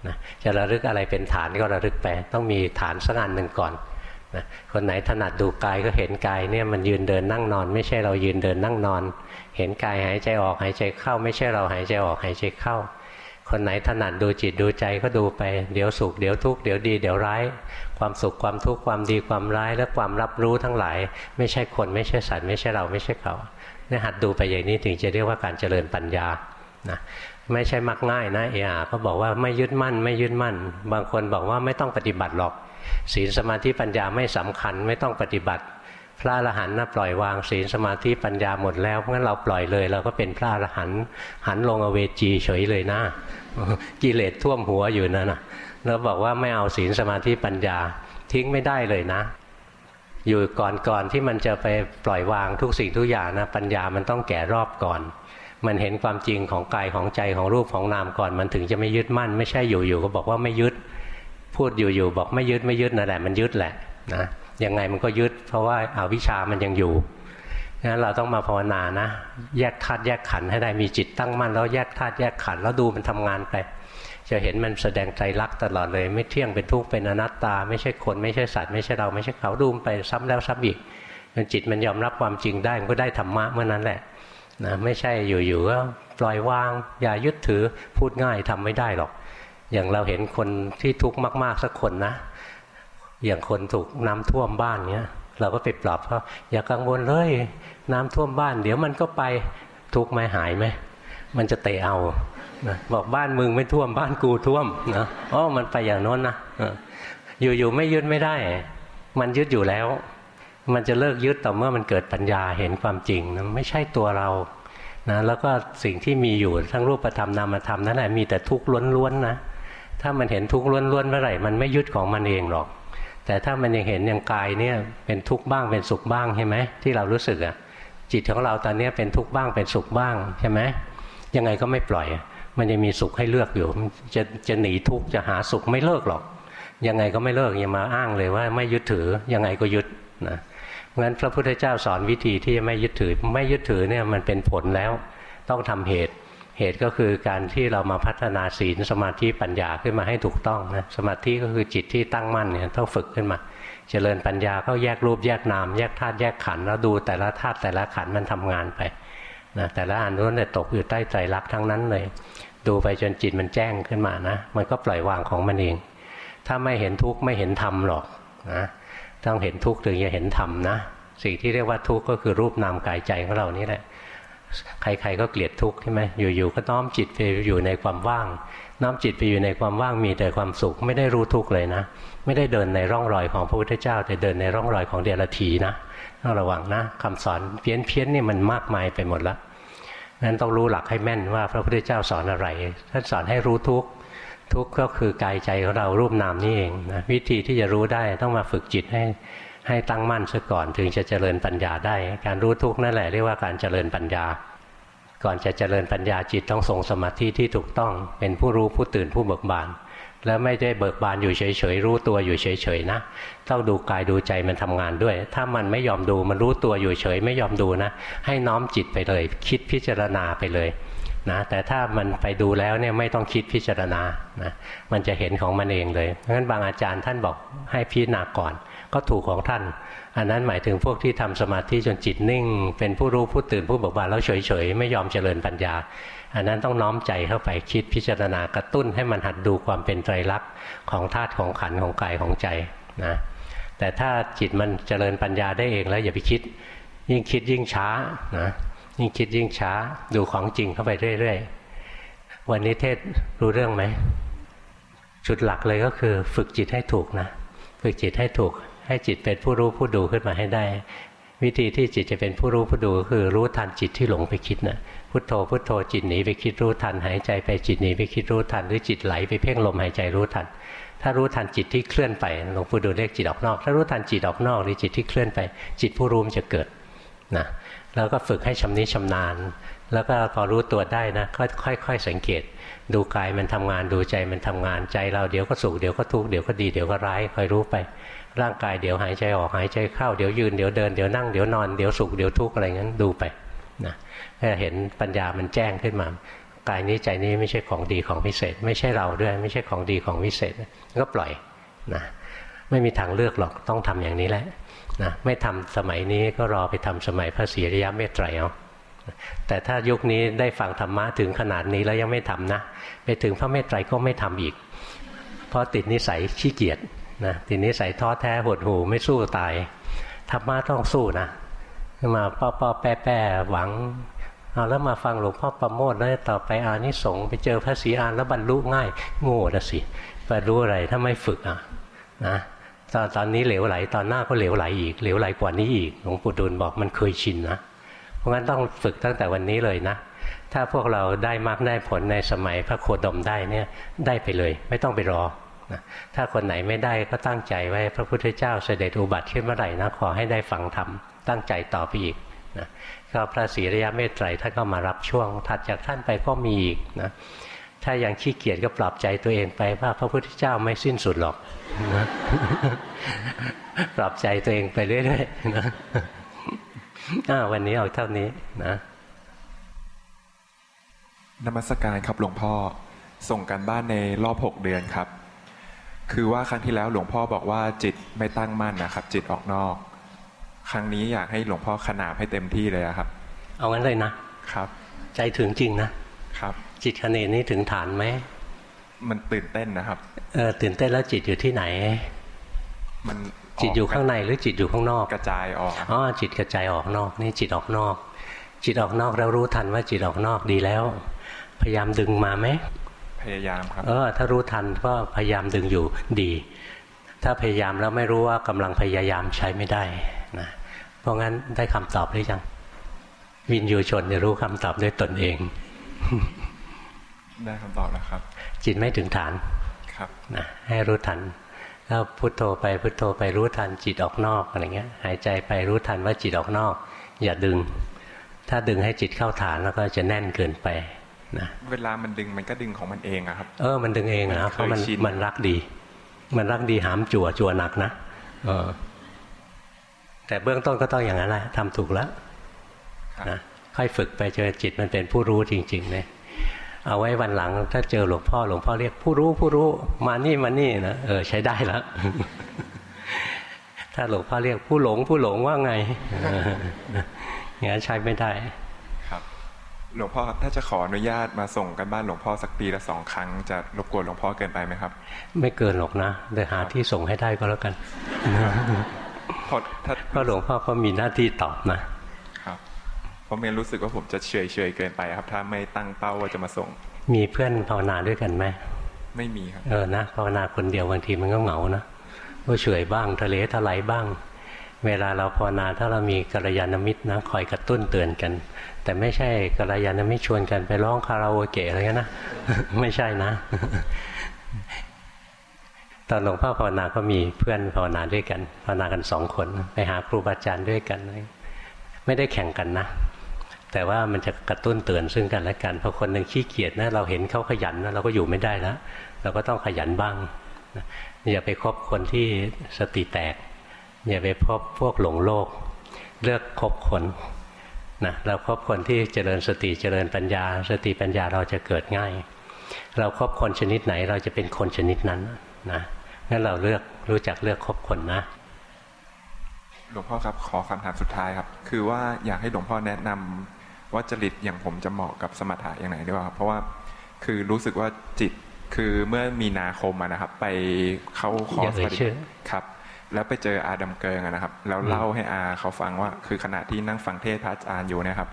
นะจะระลึกอะไรเป็นฐานก็ระลึกไป ต้องมีฐานสักอันหนึ่งก่อน นะคนไหนถนัดดูกายก็เห็นกายเนี่ยมันยืนเดินนั่งนอน ไม่ใช่เรายืนเดินนั่งนอน เห็นกายหายใจออกหายใจเข้า ไม่ใช่เราหายใจออกหายใจเข้า คนไหนถนัดดูจิตดูใจก็ดูไปเดี๋ยวสุขเดี๋ยวทุกข์เดี๋ยวดีเดี๋ยวร้าย ความสุขความทุกข์ความดีความร้ายและความรับรู้ทั้งหลาย ไม่ใช่คนไม่ใช่สัตว์ไม่ใช่เราไม่ใช่เขาเนี่ยหัดดูไปอย่างนี้ถึงจะเรียกว่าการเจริญปัญญานะไม่ใช่มักง่ายนะเออาเขาบอกว่าไม่ยึดมั่นไม่ยึดมั่น บางคนบอกว่าไม่ต้องปฏิบัติหรอก ศีลสมาธิปัญญาไม่สำคัญไม่ต้องปฏิบัติ พระอรหันต์นะปล่อยวางศีลสมาธิปัญญาหมดแล้วเพราะงั้นเราปล่อยเลย เราก็เป็นพระอรหันต์หันลงอเวจีเฉยเลยนะกิเลสท่วมหัวอยู่นั่นนะแล้วบอกว่าไม่เอาศีลสมาธิปัญญาทิ้งไม่ได้เลยนะ อยู่ก่อนก่อนที่มันจะไปปล่อยวางทุกสิ่งทุกอย่างนะปัญญามันต้องแก่รอบก่อน มันเห็นความจริงของกายของใจของรูปของนามก่อน มันถึงจะไม่ยึดมั่น ไม่ใช่อยู่ๆก็บอกว่าไม่ยึด พูดอยู่ๆบอกไม่ยึดไม่ยึดนั่นแหละมันยึดแหละนะยังไงมันก็ยึด เพราะว่าอาวิชามันยังอยู่งั้นเราต้องมาภาวนานะ แยกธาตุแยกขันให้ได้มีจิตตั้งมั่นแล้วแยกธาตุแยกขันแล้วดูมันทำงานไป จะเห็นมันแสดงใจรักตลอดเลย ไม่เที่ยงเป็นทุกข์เป็นอนัตตา ไม่ใช่คนไม่ใช่สัตว์ไม่ใช่เราไม่ใช่เขาดูมไปซ้ำแล้วซ้ำอีกจนจิตมันยอมรับความจริงได้มันก็ได้ธรรมะเมื่อนั้นแหละนะไม่ใช่อยู่ๆก็ปล่อยวาง อย่ายึดถือพูดง่ายทำไม่ได้หรอก อย่างเราเห็นคนที่ทุกข์มาก ๆ สักคนนะ อย่างคนถูกน้ำท่วมบ้านเนี้ย เราก็ไปปลอบเขาอย่ากังวลเลย น้ำท่วมบ้าน เดี๋ยวมันก็ไปทุกข์ไหมหายไหมมันจะเตะเอาบอกบ้านมึงไม่ท่วมบ้านกูท่วมนะอ๋อมันไปอย่างน้นนะอยู่ๆไม่ยึดไม่ได้ มันยึดอยู่แล้ว มันจะเลิกยึดต่อเมื่อมันเกิดปัญญาเห็นความจริงนะไม่ใช่ตัวเรานะแล้วก็สิ่งที่มีอยู่ทั้งรูปธรรมนามธรรมนั่นแหละมีแต่ทุกข์ล้วนๆนะ ถ้ามันเห็นทุกข์ล้วนๆเมื่อไหร่มันไม่ยึดของมันเองหรอก แต่ถ้ามันยังเห็นอย่างกายเนี่ยเป็นทุกข์บ้างเป็นสุขบ้างใช่ไหมที่เรารู้สึกอะจิตของเราตอนนี้เป็นทุกข์บ้างเป็นสุขบ้างใช่ไหมยังไงก็ไม่ปล่อย มันยังมีสุขให้เลือกอยู่จะจะหนีทุกข์จะหาสุขไม่เลิกหรอก ยังไงก็ไม่เลิกอย่ามาอ้างเลยว่าไม่ยึดถือยังไงก็ยึดนะงั้นพระพุทธเจ้าสอนวิธีที่จะไม่ยึดถือ ไม่ยึดถือเนี่ยมันเป็นผลแล้ว ต้องทำเหตุ เหตุก็คือการที่เรามาพัฒนาศีลสมาธิปัญญาขึ้นมาให้ถูกต้องนะสมาธิก็คือจิตที่ตั้งมั่นเนี่ยต้องฝึกขึ้นมา เจริญปัญญาก็แยกรูปแยกนาม แยกธาตุแยกขันธ์แล้วดูแต่ละธาตุแต่ละขันธ์มันทำงานไปนะแต่ละอันนู้นเนี่ยตกอยู่ใต้ใจรักทั้งนั้นเลย ดูไปจนจิตมันแจ้งขึ้นมานะ มันก็ปล่อยวางของมันเอง ถ้าไม่เห็นทุกข์ไม่เห็นธรรมหรอกนะต้องเห็นทุกข์ถึงจะเห็นธรรมนะสิ่งที่เรียกว่าทุกข์ก็คือรูปนามกายใจของเรานี่แหละ ใครๆก็เกลียดทุกข์ใช่ไหมอยู่ๆก็น้อมจิตไปอยู่ในความว่าง น้อมจิตไปอยู่ในความว่างมีแต่ความสุข ไม่ได้รู้ทุกข์เลยนะ ไม่ได้เดินในร่องรอยของพระพุทธเจ้า แต่เดินในร่องรอยของเดรัจฉีนะต้องระวังนะคำสอนเพี้ยนเพี้ยนนี่มันมากมายไปหมดแล้วนั้นต้องรู้หลักให้แม่นว่าพระพุทธเจ้าสอนอะไรท่านสอนให้รู้ทุกข์ทุกข์ก็คือกายใจของเรารูปนามนี่เองนะวิธีที่จะรู้ได้ต้องมาฝึกจิตให้ ให้ตั้งมั่นซะก่อนถึงจะเจริญปัญญาได้ การรู้ทุกนั่นแหละเรียกว่าการเจริญปัญญา ก่อนจะเจริญปัญญาจิตต้องทรงสมาธิที่ถูกต้องเป็นผู้รู้ผู้ตื่นผู้เบิกบาน แล้วไม่ได้เบิกบานอยู่เฉยๆรู้ตัวอยู่เฉยๆนะ ต้องดูกายดูใจมันทำงานด้วย ถ้ามันไม่ยอมดูมันรู้ตัวอยู่เฉยไม่ยอมดูนะ ให้น้อมจิตไปเลย คิดพิจารณาไปเลยนะแต่ถ้ามันไปดูแล้วเนี่ยไม่ต้องคิดพิจารณานะมันจะเห็นของมันเองเลยเพราะฉะนั้นบางอาจารย์ท่านบอกให้พิจารณาก่อน ก็ถูกของท่าน อันนั้นหมายถึงพวกที่ทำสมาธิจนจิตนิ่ง เป็นผู้รู้ผู้ตื่นผู้เบิกบานแล้วเฉยๆ ไม่ยอมเจริญปัญญา อันนั้นต้องน้อมใจเข้าไปคิดพิจารณากระตุ้นให้มันหัดดูความเป็นไตรลักษณ์ของธาตุของขันของกายของใจนะแต่ถ้าจิตมันเจริญปัญญาได้เองแล้วอย่าไปคิด ยิ่งคิดยิ่งช้านะยิ่งคิดยิ่งช้าดูของจริงเข้าไปเรื่อยๆ วันนี้เทศรู้เรื่องไหมจุดหลักเลยก็คือ ฝึกจิตให้ถูกนะ ฝึกจิตให้ถูก ให้จิตเป็นผู้รู้ผู้ดูขึ้นมาให้ได้ วิธีที่จิตจะเป็นผู้รู้ผู้ดูก็คือรู้ทันจิตที่หลงไปคิดนะพุทโธพุทโธจิตหนีไปคิดรู้ทัน หายใจไปจิตหนีไปคิดรู้ทัน หรือจิตไหลไปเพ่งลมหายใจรู้ทัน ถ้ารู้ทันจิตที่เคลื่อนไปหลวงปู่ดูเรียกจิตออกนอก ถ้ารู้ทันจิตออกนอกหรือจิตที่เคลื่อนไป จิตผู้รู้มันจะเกิดนะแล้วก็ฝึกให้ชำนิชำนาญ แล้วก็พอรู้ตัวได้นะค่อยๆสังเกต ดูกายมันทำงานดูใจมันทำงานใจเราเดี๋ยวก็สุขเดี๋ยวก็ทุกข์เดี๋ยวก็ดีเดี๋ยวก็ร้ายคอยรู้ไป ร่างกายเดี๋ยวหายใจออกหายใจเข้าเดี๋ยวยืนเดี๋ยวเดินเดี๋ยวนั่งเดี๋ยวนอนเดี๋ยวสุขเดี๋ยวทุกข์อะไรงั้นดูไปนะเห็นปัญญามันแจ้งขึ้นมากายนี้ใจนี้ไม่ใช่ของดีของพิเศษ ไม่ใช่เราด้วย ไม่ใช่ของดีของพิเศษก็ปล่อยนะไม่มีทางเลือกหรอกต้องทำอย่างนี้แหละนะไม่ทำสมัยนี้ก็รอไปทำสมัยพระศรีริยะเมตไตรเอาแต่ถ้ายุคนี้ได้ฟังธรรมะถึงขนาดนี้แล้วยังไม่ทำนะ ไปถึงพระเมตไตรก็ไม่ทำอีก เพราะติดนิสัยขี้เกียจ นะติดนิสัยท้อแท้หดหูไม่สู้ตายธรรมะต้องสู้นะมาป้อป้อแป้แป้หวังเอาแล้วมาฟังหลวงพ่อประโมทแล้วต่อไปอานิสงส์ไปเจอพระศรีอานแล้วบรรลุง่าย โง่ละสิบรรลุอะไรถ้าไม่ฝึกอะนะตอนตอนนี้เหลวไหลตอนหน้าก็เหลวไหลอีกเหลวไหลกว่านี้อีกหลวงปู่ดูลบอกมันเคยชินนะเพราะงั้นต้องฝึกตั้งแต่วันนี้เลยนะ ถ้าพวกเราได้มากได้ผลในสมัยพระโคดมได้เนี่ยได้ไปเลย ไม่ต้องไปรอ นะถ้าคนไหนไม่ได้ก็ตั้งใจไว้พระพุทธเจ้าเสด็จอุบัติขึ้นเมื่อไหร่นะขอให้ได้ฟังธรรมตั้งใจต่อไปอีกนะก็พระศรีระยะเมตไตรท่านก็มารับช่วง ถัดจากท่านไปก็มีอีกนะถ้ายังขี้เกียจก็ปรับใจตัวเองไปว่าพระพุทธเจ้าไม่สิ้นสุดหรอกนะปรับใจตัวเองไปเรื่อยๆนะวันนี้เอาเท่านี้นะนมัสการครับหลวงพ่อส่งกันบ้านในรอบหกเดือนครับ คือว่าครั้งที่แล้วหลวงพ่อบอกว่าจิตไม่ตั้งมั่นนะครับ จิตออกนอก ครั้งนี้อยากให้หลวงพ่อขนาบให้เต็มที่เลยครับ เอางั้นเลยนะครับ ใจถึงจริงนะครับ จิตขณะนี้ถึงฐานไหมมันตื่นเต้นนะครับเออตื่นเต้นแล้วจิตอยู่ที่ไหน มันจิตอยู่ข้างในหรือจิตอยู่ข้างนอกกระจายออกอ๋อจิตกระจายออกนอกนี่จิตออกนอก จิตออกนอกแล้วรู้ทันว่าจิตออกนอกดีแล้ว พยายามดึงมาไหม พยายามครับเออถ้ารู้ทันก็พยายามดึงอยู่ดี ถ้าพยายามแล้วไม่รู้ว่ากำลังพยายามใช้ไม่ได้นะเพราะงั้นได้คำตอบหรือยังวินยูชนจะรู้คำตอบด้วยตนเอง ได้คำตอบแล้วครับ จิตไม่ถึงฐานครับนะให้รู้ทันถ้าพุโทโธไปพุโทโธไปรู้ทันจิตออกนอกอะไรเงี้ย หายใจไปรู้ทันว่าจิตออกนอก อย่าดึง ถ้าดึงให้จิตเข้าฐานแล้วก็จะแน่นเกินไป นะเวลามันดึงมันก็ดึงของมันเองอะครับ เออมันดึงเองนะเพราะมันมันรักดี มันรักดีหามจั่วจั่วหนักนะเออ แต่เบื้องต้นก็ต้องอย่างนั้นแหละทำถูกแล้วนะค่อยฝึกไปเจอจิตมันเป็นผู้รู้จริงๆเนี่ยเอาไว้วันหลัง ถ้าเจอหลวงพ่อหลวงพ่อเรียกผู้รู้ผู้รู้มานี่มานี่นะเออใช้ได้แล้วถ้าหลวงพ่อเรียกผู้หลงผู้หลงว่าไงอย่างนั้นใช้ไม่ได้ หลวงพ่อถ้าจะขออนุญาตมาส่งกันบ้านหลวงพ่อสักปีละสองครั้งจะรบกวนหลวงพ่อเกินไปไหมครับ ไม่เกินหรอกนะเดี๋ยวหาที่ส่งให้ได้ก็แล้วกันเพราะเพราะหลวงพ่อเขามีหน้าที่ตอบนะครับเพราะเมนรู้สึกว่าผมจะเฉยเฉยเกินไปครับ ถ้าไม่ตั้งเป้าว่าจะมาส่ง มีเพื่อนภาวนาด้วยกันไหมไม่มีครับเออนะภาวนาคนเดียวบางทีมันก็เหงานะก็เฉยบ้างทะเลทลายบ้าง เวลาเราภาวนาถ้าเรามีกัลยาณมิตรนะคอยกระตุ้นเตือนกัน แต่ไม่ใช่กัลยาณมิตรชวนกันไปร้องคาราโอเกะอะไรกันนะไม่ใช่นะ ตอนหลวงพ่อภาวนาก็มีเพื่อนภาวนาด้วยกันภาวนากันสองคน ไปหาครูบาอาจารย์ด้วยกันไม่ได้แข่งกันนะแต่ว่ามันจะกระตุ้นเตือนซึ่งกันและกันพอคนหนึ่งขี้เกียจนะเราเห็นเขาขยันนะเราก็อยู่ไม่ได้แล้วเราก็ต้องขยันบ้างอย่าไปคบคนที่สติแตก อย่าไปพบพวกหลงโลก เลือกคบคน นะเราครบคนที่เจริญสติเจริญปัญญา สติปัญญาเราจะเกิดง่าย เราครบคนชนิดไหน เราจะเป็นคนชนิดนั้นนะงั้นเราเลือกรู้จักเลือกคบคนนะหลวงพ่อครับขอคำถามสุดท้ายครับ คือว่าอยากให้หลวงพ่อแนะนำว่าจริตอย่างผมจะเหมาะกับสมถะอย่างไหนดีว่าเพราะว่าคือรู้สึกว่าจิตคือเมื่อมีนาคมนะครับ ไปเข้าคอร์สปฏิบัติครับ แล้วไปเจออาดัมเกิงนะครับ แล้วเล่าให้อาเขาฟังว่า คือขณะที่นั่งฟังเทศพระอาจารย์อยู่นะครับ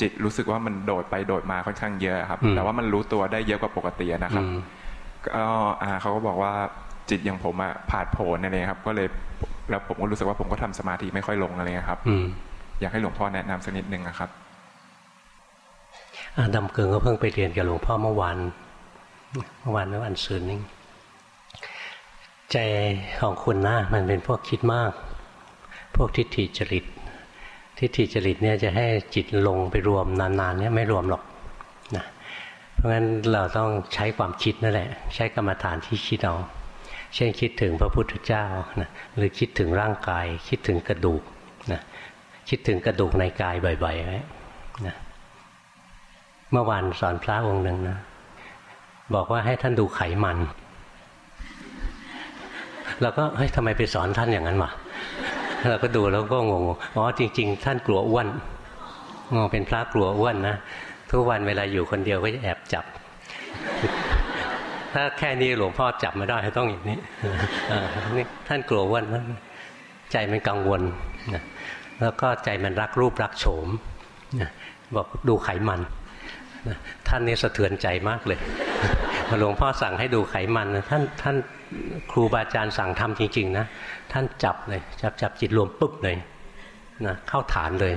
จิตรู้สึกว่ามันโดดไปโดดมาค่อนข้างเยอะครับ แต่ว่ามันรู้ตัวได้เยอะกว่าปกตินะครับก็อาเขาก็บอกว่าจิตอย่างผมอะผาดโผนอะไรครับ ก็เลยแล้วผมก็รู้สึกว่าผมก็ทำสมาธิไม่ค่อยลงอะไรครับอยากให้หลวงพ่อแนะนำสักนิดนึงนะครับอาดัมเกิงก็เพิ่งไปเรียนกับหลวงพ่อเมื่อวานเมื่อวานเมื่อวันซืนนี้ ใจของคุณนะมันเป็นพวกคิดมาก พวกทิฏฐิจริต ทิฏฐิจริตเนี่ยจะให้จิตลงไปรวมนานๆเนี่ยไม่รวมหรอกนะเพราะงั้นเราต้องใช้ความคิดนั่นแหละ ใช้กรรมฐานที่คิดเอาเช่นคิดถึงพระพุทธเจ้านะหรือคิดถึงร่างกาย คิดถึงกระดูกนะคิดถึงกระดูกในกายบ่อยๆไว้นะเมื่อวานสอนพระองค์หนึ่งนะบอกว่าให้ท่านดูไขมัน เราก็เฮ้ยทำไมไปสอนท่านอย่างนั้นวะเราก็ดูแล้วก็งงอ๋อจริง ๆ ท่านกลัวอ้วนงงเป็นพระกลัวอ้วนนะทุกวันเวลาอยู่คนเดียวก็จะแอบจับ ถ้าแค่นี้หลวงพ่อจับไม่ได้ต้องอย่างนี้นี่ท่านกลัวอ้วนใจมันกังวลแล้วก็ใจมันรักรูปรักโฉมบอกดูไขมันท่านนี่สะเทือนใจมากเลย หลวงพ่อสั่งให้ดูไขมันท่านท่านครูบาอาจารย์สั่งทำจริง ๆ นะ ท่านจับเลยจับจับจิตรวมปุ๊บเลยนะเข้าฐานเลย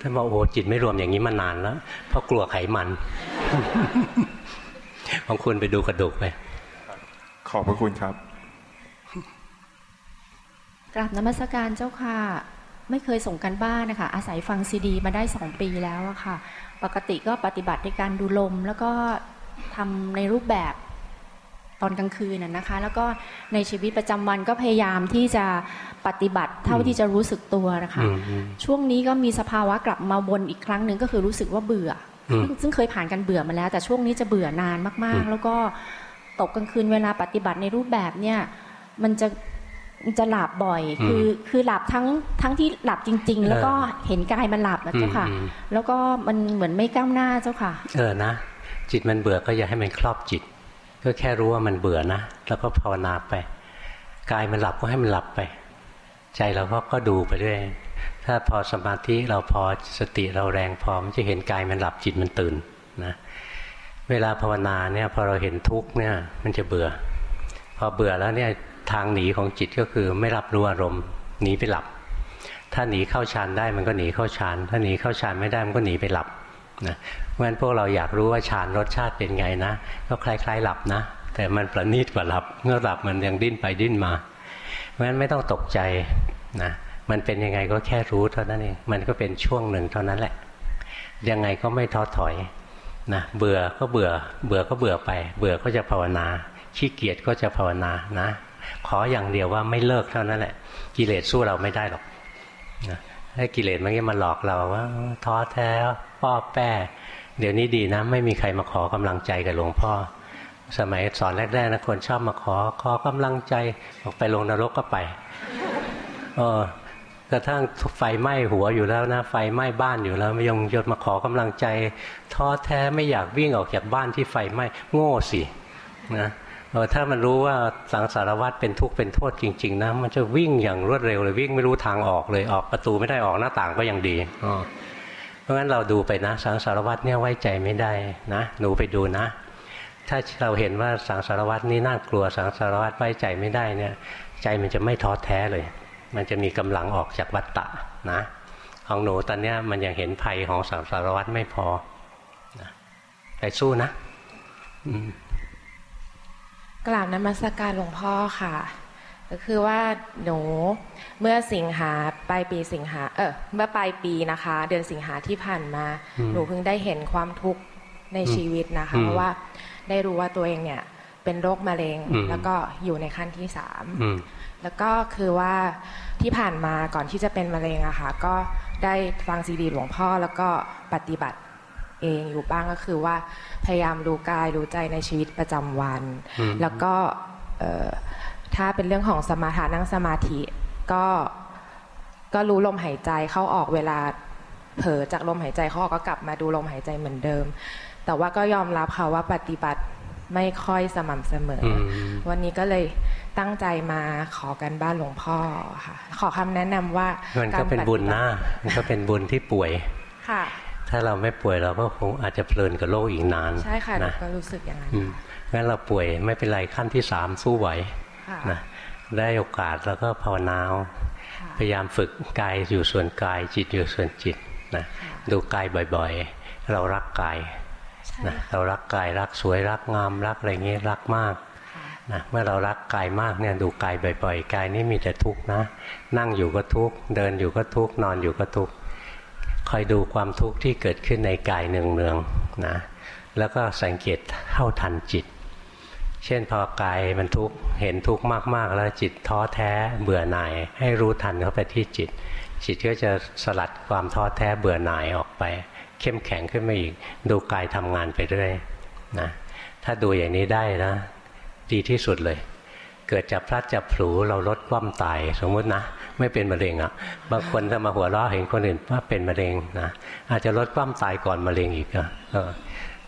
ท่านบอกโอ้จิตไม่รวมอย่างนี้มานานแล้วเพราะกลัวไขมันของคุณไปดูกระดูกไป ขอบพระคุณครับกราบนมัสการเจ้าค่ะ ไม่เคยส่งกันบ้านนะคะ อาศัยฟังซีดี มาได้สองปีแล้วอะค่ะ ปกติก็ปฏิบัติในการดูลมแล้วก็ ทำในรูปแบบตอนกลางคืนน่ะนะคะ แล้วก็ในชีวิตประจำวันก็พยายามที่จะปฏิบัติเท่าที่จะรู้สึกตัวนะคะอืมอืมช่วงนี้ก็มีสภาวะกลับมาวนอีกครั้งหนึ่งก็คือรู้สึกว่าเบื่ออมซึ่งซึ่งเคยผ่านกันเบื่อมาแล้ว แต่ช่วงนี้จะเบื่อนานมากอืมๆแล้วก็ตกกลางคืนเวลาปฏิบัติในรูปแบบเนี่ยมันจะมันจะหลับบ่อย คือคือหลับทั้งทั้งที่หลับจริง ๆ แล้วก็เห็นกายมันหลับนะเจ้าค่ะอืมแล้วก็มันเหมือนไม่ก้าวหน้าเจ้าค่ะ เออนะ จิตมันเบื่อก็อย่าให้มันครอบจิต ก็แค่รู้ว่ามันเบื่อนะ แล้วก็ภาวนาไป กายมันหลับก็ให้มันหลับไป ใจเราก็ก็ดูไปเรื่อยถ้าพอสมาธิเราพอสติเราแรงพอมันจะเห็นกายมันหลับจิตมันตื่นนะเวลาภาวนาเนี่ยพอเราเห็นทุกเนี่ยมันจะเบื่อ พอเบื่อแล้วเนี่ยทางหนีของจิตก็คือไม่รับรู้อารมณ์หนีไปหลับ ถ้าหนีเข้าฌานได้มันก็หนีเข้าฌานถ้าหนีเข้าฌานไม่ได้มันก็หนีไปหลับนะ เพราะฉะนั้นพวกเราอยากรู้ว่าฌานรสชาติเป็นไงนะ ก็คล้ายๆหลับนะ แต่มันประณีตกว่าหลับ เมื่อหลับมันยังดิ้นไปดิ้นมา เพราะฉะนั้นไม่ต้องตกใจนะมันเป็นยังไงก็แค่รู้เท่านั้นเองมันก็เป็นช่วงหนึ่งเท่านั้นแหละ ยังไงก็ไม่ท้อถอยนะเบื่อก็เบื่อ เบื่อก็เบื่อไป เบื่อก็จะภาวนา ขี้เกียจก็จะภาวนานะ ขออย่างเดียวว่าไม่เลิกเท่านั้นแหละ กิเลสสู้เราไม่ได้หรอกนะให้กิเลสมันก็มาหลอกเราว่าท้อแท้ป้อแป้ เดี๋ยวนี้ดีนะไม่มีใครมาขอกำลังใจกับหลวงพ่อ สมัยสอนแรกๆนะคนชอบมาขอขอกำลังใจบอกไปลงนรกก็ไปเออกระทั่งไฟไหม้หัวอยู่แล้วนะ ไฟไหม้บ้านอยู่แล้วไม่ยังยศมาขอกำลังใจ ท้อแท้ไม่อยากวิ่งออกจากบ้านที่ไฟไหม้โง่สินะเออถ้ามันรู้ว่าสังสารวัฏเป็นทุกข์เป็นโทษจริง ๆนะมันจะวิ่งอย่างรวดเร็วเลยวิ่งไม่รู้ทางออกเลยออกประตูไม่ได้ออกหน้าต่างก็ยังดีอ๋อ ราะงั้นเราดูไปนะ สังสารวัฏเนี่ยไว้ใจไม่ได้นะหนูไปดูนะ ถ้าเราเห็นว่าสังสารวัฏนี้น่ากลัวสังสารวัฏไว้ใจไม่ได้เนี่ย ใจมันจะไม่ท้อแท้เลย มันจะมีกำลังออกจากวัฏฏะนะของหนูตอนเนี้ยมันยังเห็นภัยของสังสารวัฏไม่พอนะไปสู้นะกราบนมัสการหลวงพ่อค่ะ ก็คือว่าหนูเมื่อสิงหาปลายปีสิงหา เออเมื่อปลายปีนะคะ เดือนสิงหาที่ผ่านมาอืมหนูเพิ่งได้เห็นความทุกข์ในชีวิตนะคะอืมเพราะว่าได้รู้ว่าตัวเองเนี่ยเป็นโรคมะเร็งอืมแล้วก็อยู่ในขั้นที่สามอืมแล้วก็คือว่าที่ผ่านมาก่อนที่จะเป็นมะเร็งอะค่ะก็ได้ฟังซีดีหลวงพ่อแล้วก็ปฏิบัติเองอยู่บ้างก็คือว่าพยายามรู้กายรู้ใจในชีวิตประจำวันอืมแล้วก็เอ่อ ถ้าเป็นเรื่องของสมาธินั่งสมาธิก็ก็รู้ลมหายใจเข้าออกเวลาเผลอจากลมหายใจเข้าออกก็กลับมาดูลมหายใจเหมือนเดิม แต่ว่าก็ยอมรับค่ะว่าปฏิบัติไม่ค่อยสม่ำเสมออือมวันนี้ก็เลยตั้งใจมาขอกันบ้านหลวงพ่อค่ะ ขอคำแนะนำว่ามันก็ารเป็นบุญปฏินะติมันก็เป็นบุญที่ป่วยค่ะ ถ้าเราไม่ป่วยเราก็คงอาจจะเพลินกับโลกอีกนาน ใช่ค่ะหนูนะก็รู้สึกอย่างนั้นอืมงั้นเราป่วยไม่เป็นไรขั้นที่สามสู้ไหวค่ะ นะได้โอกาสแล้วก็ภาวนาเอาค่ะพยายามฝึกกายอยู่ส่วนกายจิตอยู่ส่วนจิตนะค่ะดูกายบ่อยๆ เรารักกายใช่นะเรารักกายรักสวยรักงามรักอะไรเงี้ยรักมากค่ะนะเมื่อเรารักกายมากเนี่ยดูกายบ่อยๆกายนี่มีแต่ทุกข์นะ นั่งอยู่ก็ทุกข์เดินอยู่ก็ทุกข์นอนอยู่ก็ทุกข์คอยดูความทุกข์ที่เกิดขึ้นในกายเนืองๆนะแล้วก็สังเกตเท่าทันจิต เช่นพอกายมันทุกข์เห็นทุกข์มาก ๆ แล้วจิตท้อแท้เบื่อหน่าย ให้รู้ทันเข้าไปที่จิต จิตก็จะสลัดความท้อแท้เบื่อหน่ายออกไป เข้มแข็งขึ้นมาอีก ดูกายทำงานไปเรื่อยนะถ้าดูอย่างนี้ได้นะ ดีที่สุดเลย เกิดจากพลัดจับผลูเราลดความตายสมมุตินะ ไม่เป็นมะเร็งอะ่ะบางคนถ้ามาหัวเราะเห็นคนอื่นว่าเป็นมะเร็งนะอาจจะลดความตายก่อนมะเร็งอีกอะ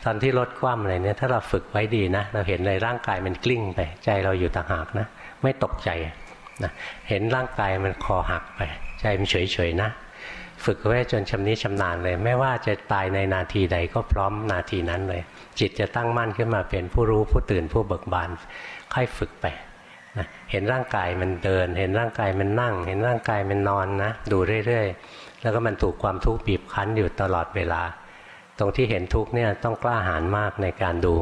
ตอนที่ลดความอะไรเนี่ยถ้าเราฝึกไว้ดีนะเราเห็นเลยร่างกายมันกลิ้งไปใจเราอยู่ต่างหากนะ ไม่ตกใจนะเห็นร่างกายมันคอหักไป ใจมันเฉยๆนะ ฝึกไว้จนชำนิชำนาญเลย ไม่ว่าจะตายในนาทีใดก็พร้อมนาทีนั้นเลย จิตจะตั้งมั่นขึ้นมาเป็นผู้รู้ผู้ตื่นผู้เบิกบานค่อยฝึกไปนะเห็นร่างกายมันเดิน เห็นร่างกายมันนั่ง เห็นร่างกายมันนอนนะ ดูเรื่อยๆ แล้วก็มันถูกความทุกข์บีบคั้นอยู่ตลอดเวลา ตรงที่เห็นทุกข์เนี่ยต้องกล้าหาญมากในการดู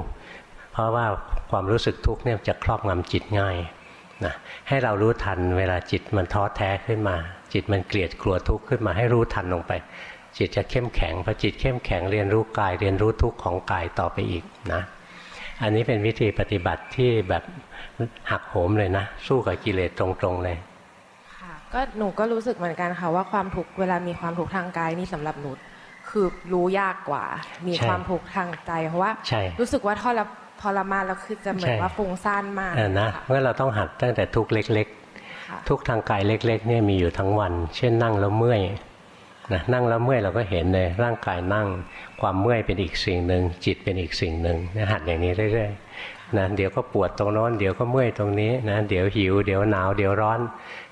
เพราะว่าความรู้สึกทุกข์เนี่ยจะครอบงำจิตง่ายนะให้เรารู้ทันเวลาจิตมันท้อแท้ขึ้นมา จิตมันเกลียดกลัวทุกข์ขึ้นมาให้รู้ทันลงไป จิตจะเข้มแข็งพอจิตเข้มแข็งเรียนรู้กาย เรียนรู้ทุกข์ของกายต่อไปอีกนะอันนี้เป็นวิธีปฏิบัติที่แบบหักโหมเลยนะ สู้กับกิเลสตรงๆเลยค่ะก็หนูก็รู้สึกเหมือนกันค่ะว่าความทุกข์เวลามีความทุกข์ทางกายนี่สำหรับหนู คือรู้ยากกว่า มีใช่ความทุกข์ทางใจเพราะว่าใช่รู้สึกว่าทรทรมานแล้วคือจะเหมือนใช่ว่าฟุ้งซ่านมากเออนะค่เมื่อเราต้องหัดตั้งแต่ทุกข์เล็กค่ะๆทุกข์ทางกายเล็ก ๆ เนี่ยมีอยู่ทั้งวัน เช่นนั่งแล้วเมื่อยนะนั่งแล้วเมื่อยเราก็เห็นเลยร่างกายนั่งความเมื่อยเป็นอีกสิ่งหนึ่งจิตเป็นอีกสิ่งหนึ่งนะหัดอย่างนี้เรื่อยๆนะเดี๋ยวก็ปวดตรงโน้นเดี๋ยวก็เมื่อยตรงนี้นะเดี๋ยวหิว เดี๋ยวหนาว เดี๋ยวร้อน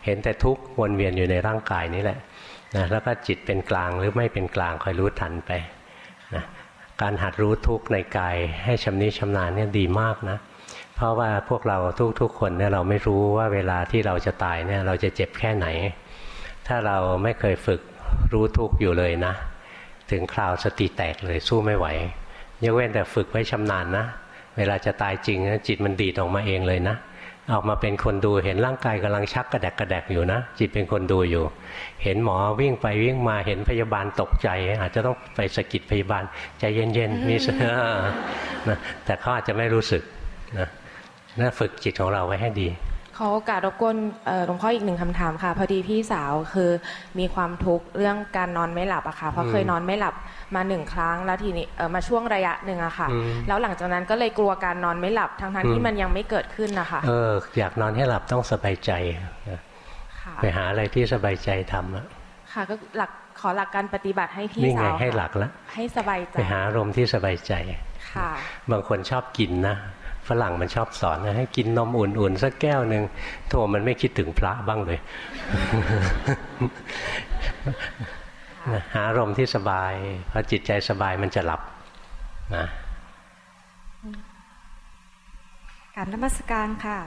เห็นแต่ทุกข์วนเวียนอยู่ในร่างกายนี่แหละ นะแล้วก็จิตเป็นกลางหรือไม่เป็นกลางคอยรู้ทันไปนะการหัดรู้ทุกข์ในกายให้ชำนิชำนาญเนี่ยดีมากนะเพราะว่าพวกเราทุกๆคนเนี่ยเราไม่รู้ว่าเวลาที่เราจะตายเนี่ยเราจะเจ็บแค่ไหน ถ้าเราไม่เคยฝึกรู้ทุกข์อยู่เลยนะ ถึงคราวสติแตกเลยสู้ไม่ไหวยกเว้นแต่ฝึกไว้ชำนาญนะ เวลาจะตายจริงนะจิตมันดีดออกมาเองเลยนะ ออกมาเป็นคนดูเห็นร่างกายกำลังชักกระแดกกระแดกอยู่นะ จิตเป็นคนดูอยู่ เห็นหมอวิ่งไปวิ่งมาเห็นพยาบาลตกใจ อาจจะต้องไปสะกิดพยาบาลใจเย็นๆมีสนะแต่เขาอาจจะไม่รู้สึกนะน่าฝึกจิตของเราไว้ให้ดี ขอโอกาสรบกวนเอ่อหลวงพ่ออีกหนึ่งคำถามค่ะ พอดีพี่สาวคือมีความทุกข์เรื่องการนอนไม่หลับอะค่ะ เพราะอืมเคยนอนไม่หลับมาหนึ่งครั้ง แล้วทีนี้เออมาช่วงระยะหนึ่งอะค่ะอืมแล้วหลังจากนั้นก็เลยกลัวการนอนไม่หลับทั้งอืๆมที่มันยังไม่เกิดขึ้นนะคะเอออยากนอนให้หลับต้องสบายใจนะค่ะไปหาอะไรที่สบายใจทำอะค่ะก็หลักขอหลักการปฏิบัติให้พี่นี่ไงสาวให้ค่ะหลักแล้วให้สบายใจไปหาอารมณ์ที่สบายใจค่ะ บางคนชอบกินนะ ฝรั่งมันชอบสอนนะให้กินนมอุ่นๆสักแก้วหนึ่งโถมันไม่คิดถึงพระบ้างเลยนะหาอารมณ์ที่สบายพอจิตใจสบายมันจะหลับนะการนมัสการค่ะ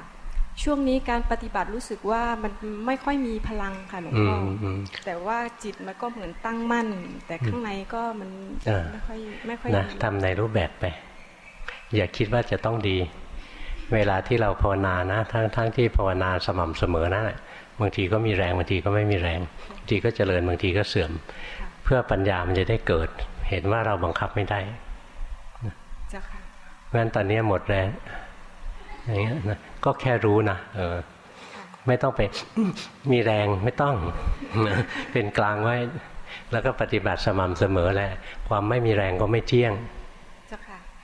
ช่วงนี้การปฏิบัติรู้สึกว่ามันไม่ค่อยมีพลังค่ะหลวงอืพ่อมออืมแต่ว่าจิตมันก็เหมือนตั้งมั่น แต่ข้างในก็มันเออไม่ค่อยไม่ค่อยนะดีทำในรูปแบบไป อย่าคิดว่าจะต้องดี เวลาที่เราภาวนานะ ทั้งทั้งที่ภาวนาสม่ำเสมอนะบางทีก็มีแรงบางทีก็ไม่มีแรงบางทีก็เจริญบางทีก็เสื่อม เพื่อปัญญามันจะได้เกิด เห็นว่าเราบังคับไม่ได้เจ้าค่ะเพราะฉะนั้นตอนนี้หมดแรงอย่างเงี้ยนะก็แค่รู้นะเออ ไม่ต้องไปมีแรงไม่ต้องเป็นกลางไว้ แล้วก็ปฏิบัติสม่ำเสมอแหละความไม่มีแรงก็ไม่เที่ยงเจ้าค่ะ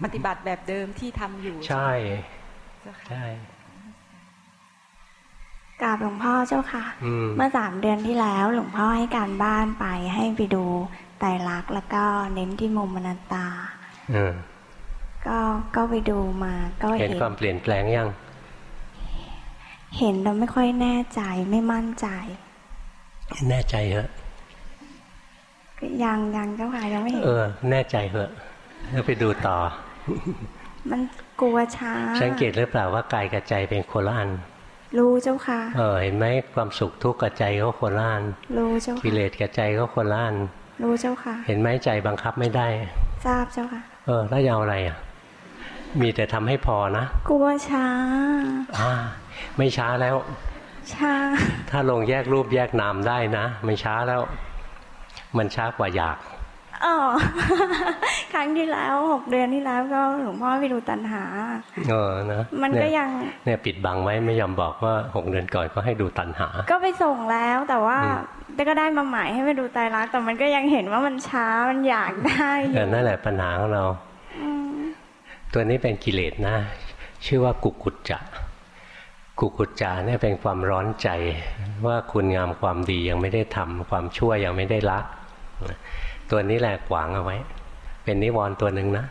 ปฏิบัติแบบเดิมที่ทำอยู่ ใช่เจ้าค่ะใช่กราบหลวงพ่อเจ้าค่ะอืมเมื่อสามเดือนที่แล้วหลวงพ่อให้การบ้านไปให้ไปดูไตรลักษณ์แล้วก็เน้นที่มุมอนัตตาเออก็ก็ไปดูมาก็เห็นเห็นความเปลี่ยนแปลงยัง เห็นแต่ไม่ค่อยแน่ใจไม่มั่นใจ แน่ใจเหอะก็ยังยังเจ้าค่ะยังไม่เห็นเออ แน่ใจเหอะแล้วไปดูต่อ มันกลัวช้า สังเกตหรือเปล่าว่ากายกับใจเป็นคนละอัน รู้เจ้าค่ะ เออเห็นไหมความสุขทุกข์กับใจก็คนละอัน รู้เจ้ากิค่ะเลสกับใจก็คนละอัน รู้เจ้าค่ะ เห็นไหมใจบังคับไม่ได้ ทราบเจ้าค่ะ เออแล้วจะเอาอะไรอะ มีแต่ทำให้พอนะ กลัวช้า อ่า ไม่ช้าแล้ว ช้า ถ้าลงแยกรูปแยกนามได้นะ ไม่ช้าแล้ว มันช้ากว่าอยาก อ๋อครั้งที่แล้วหกเดือนที่แล้วก็หลวงพ่อไปดูตันหาเออนะมันก็เยยังเนี่ยปิดบังไว้ไม่ยอมบอกว่าหกเดือนก่อนก็ให้ดูตันหา ก็ไปส่งแล้วแต่ว่าอืมแต่ก็ได้มาใหม่ให้ไปดูไตรลักษณ์แต่มันก็ยังเห็นว่ามันช้ามันอยากได้อเอยู่อนั่นแหละปัญหาของเราอืมตัวนี้เป็นกิเลสนะ ชื่อว่ากุกุจจะกุกุจจะเนี่ยเป็นความร้อนใจว่าคุณงามความดียังไม่ได้ทำความชั่วยังไม่ได้ละ ตัวนี้แหละขวางเอาไว้ เป็นนิวรณ์ตัวหนึ่งนะ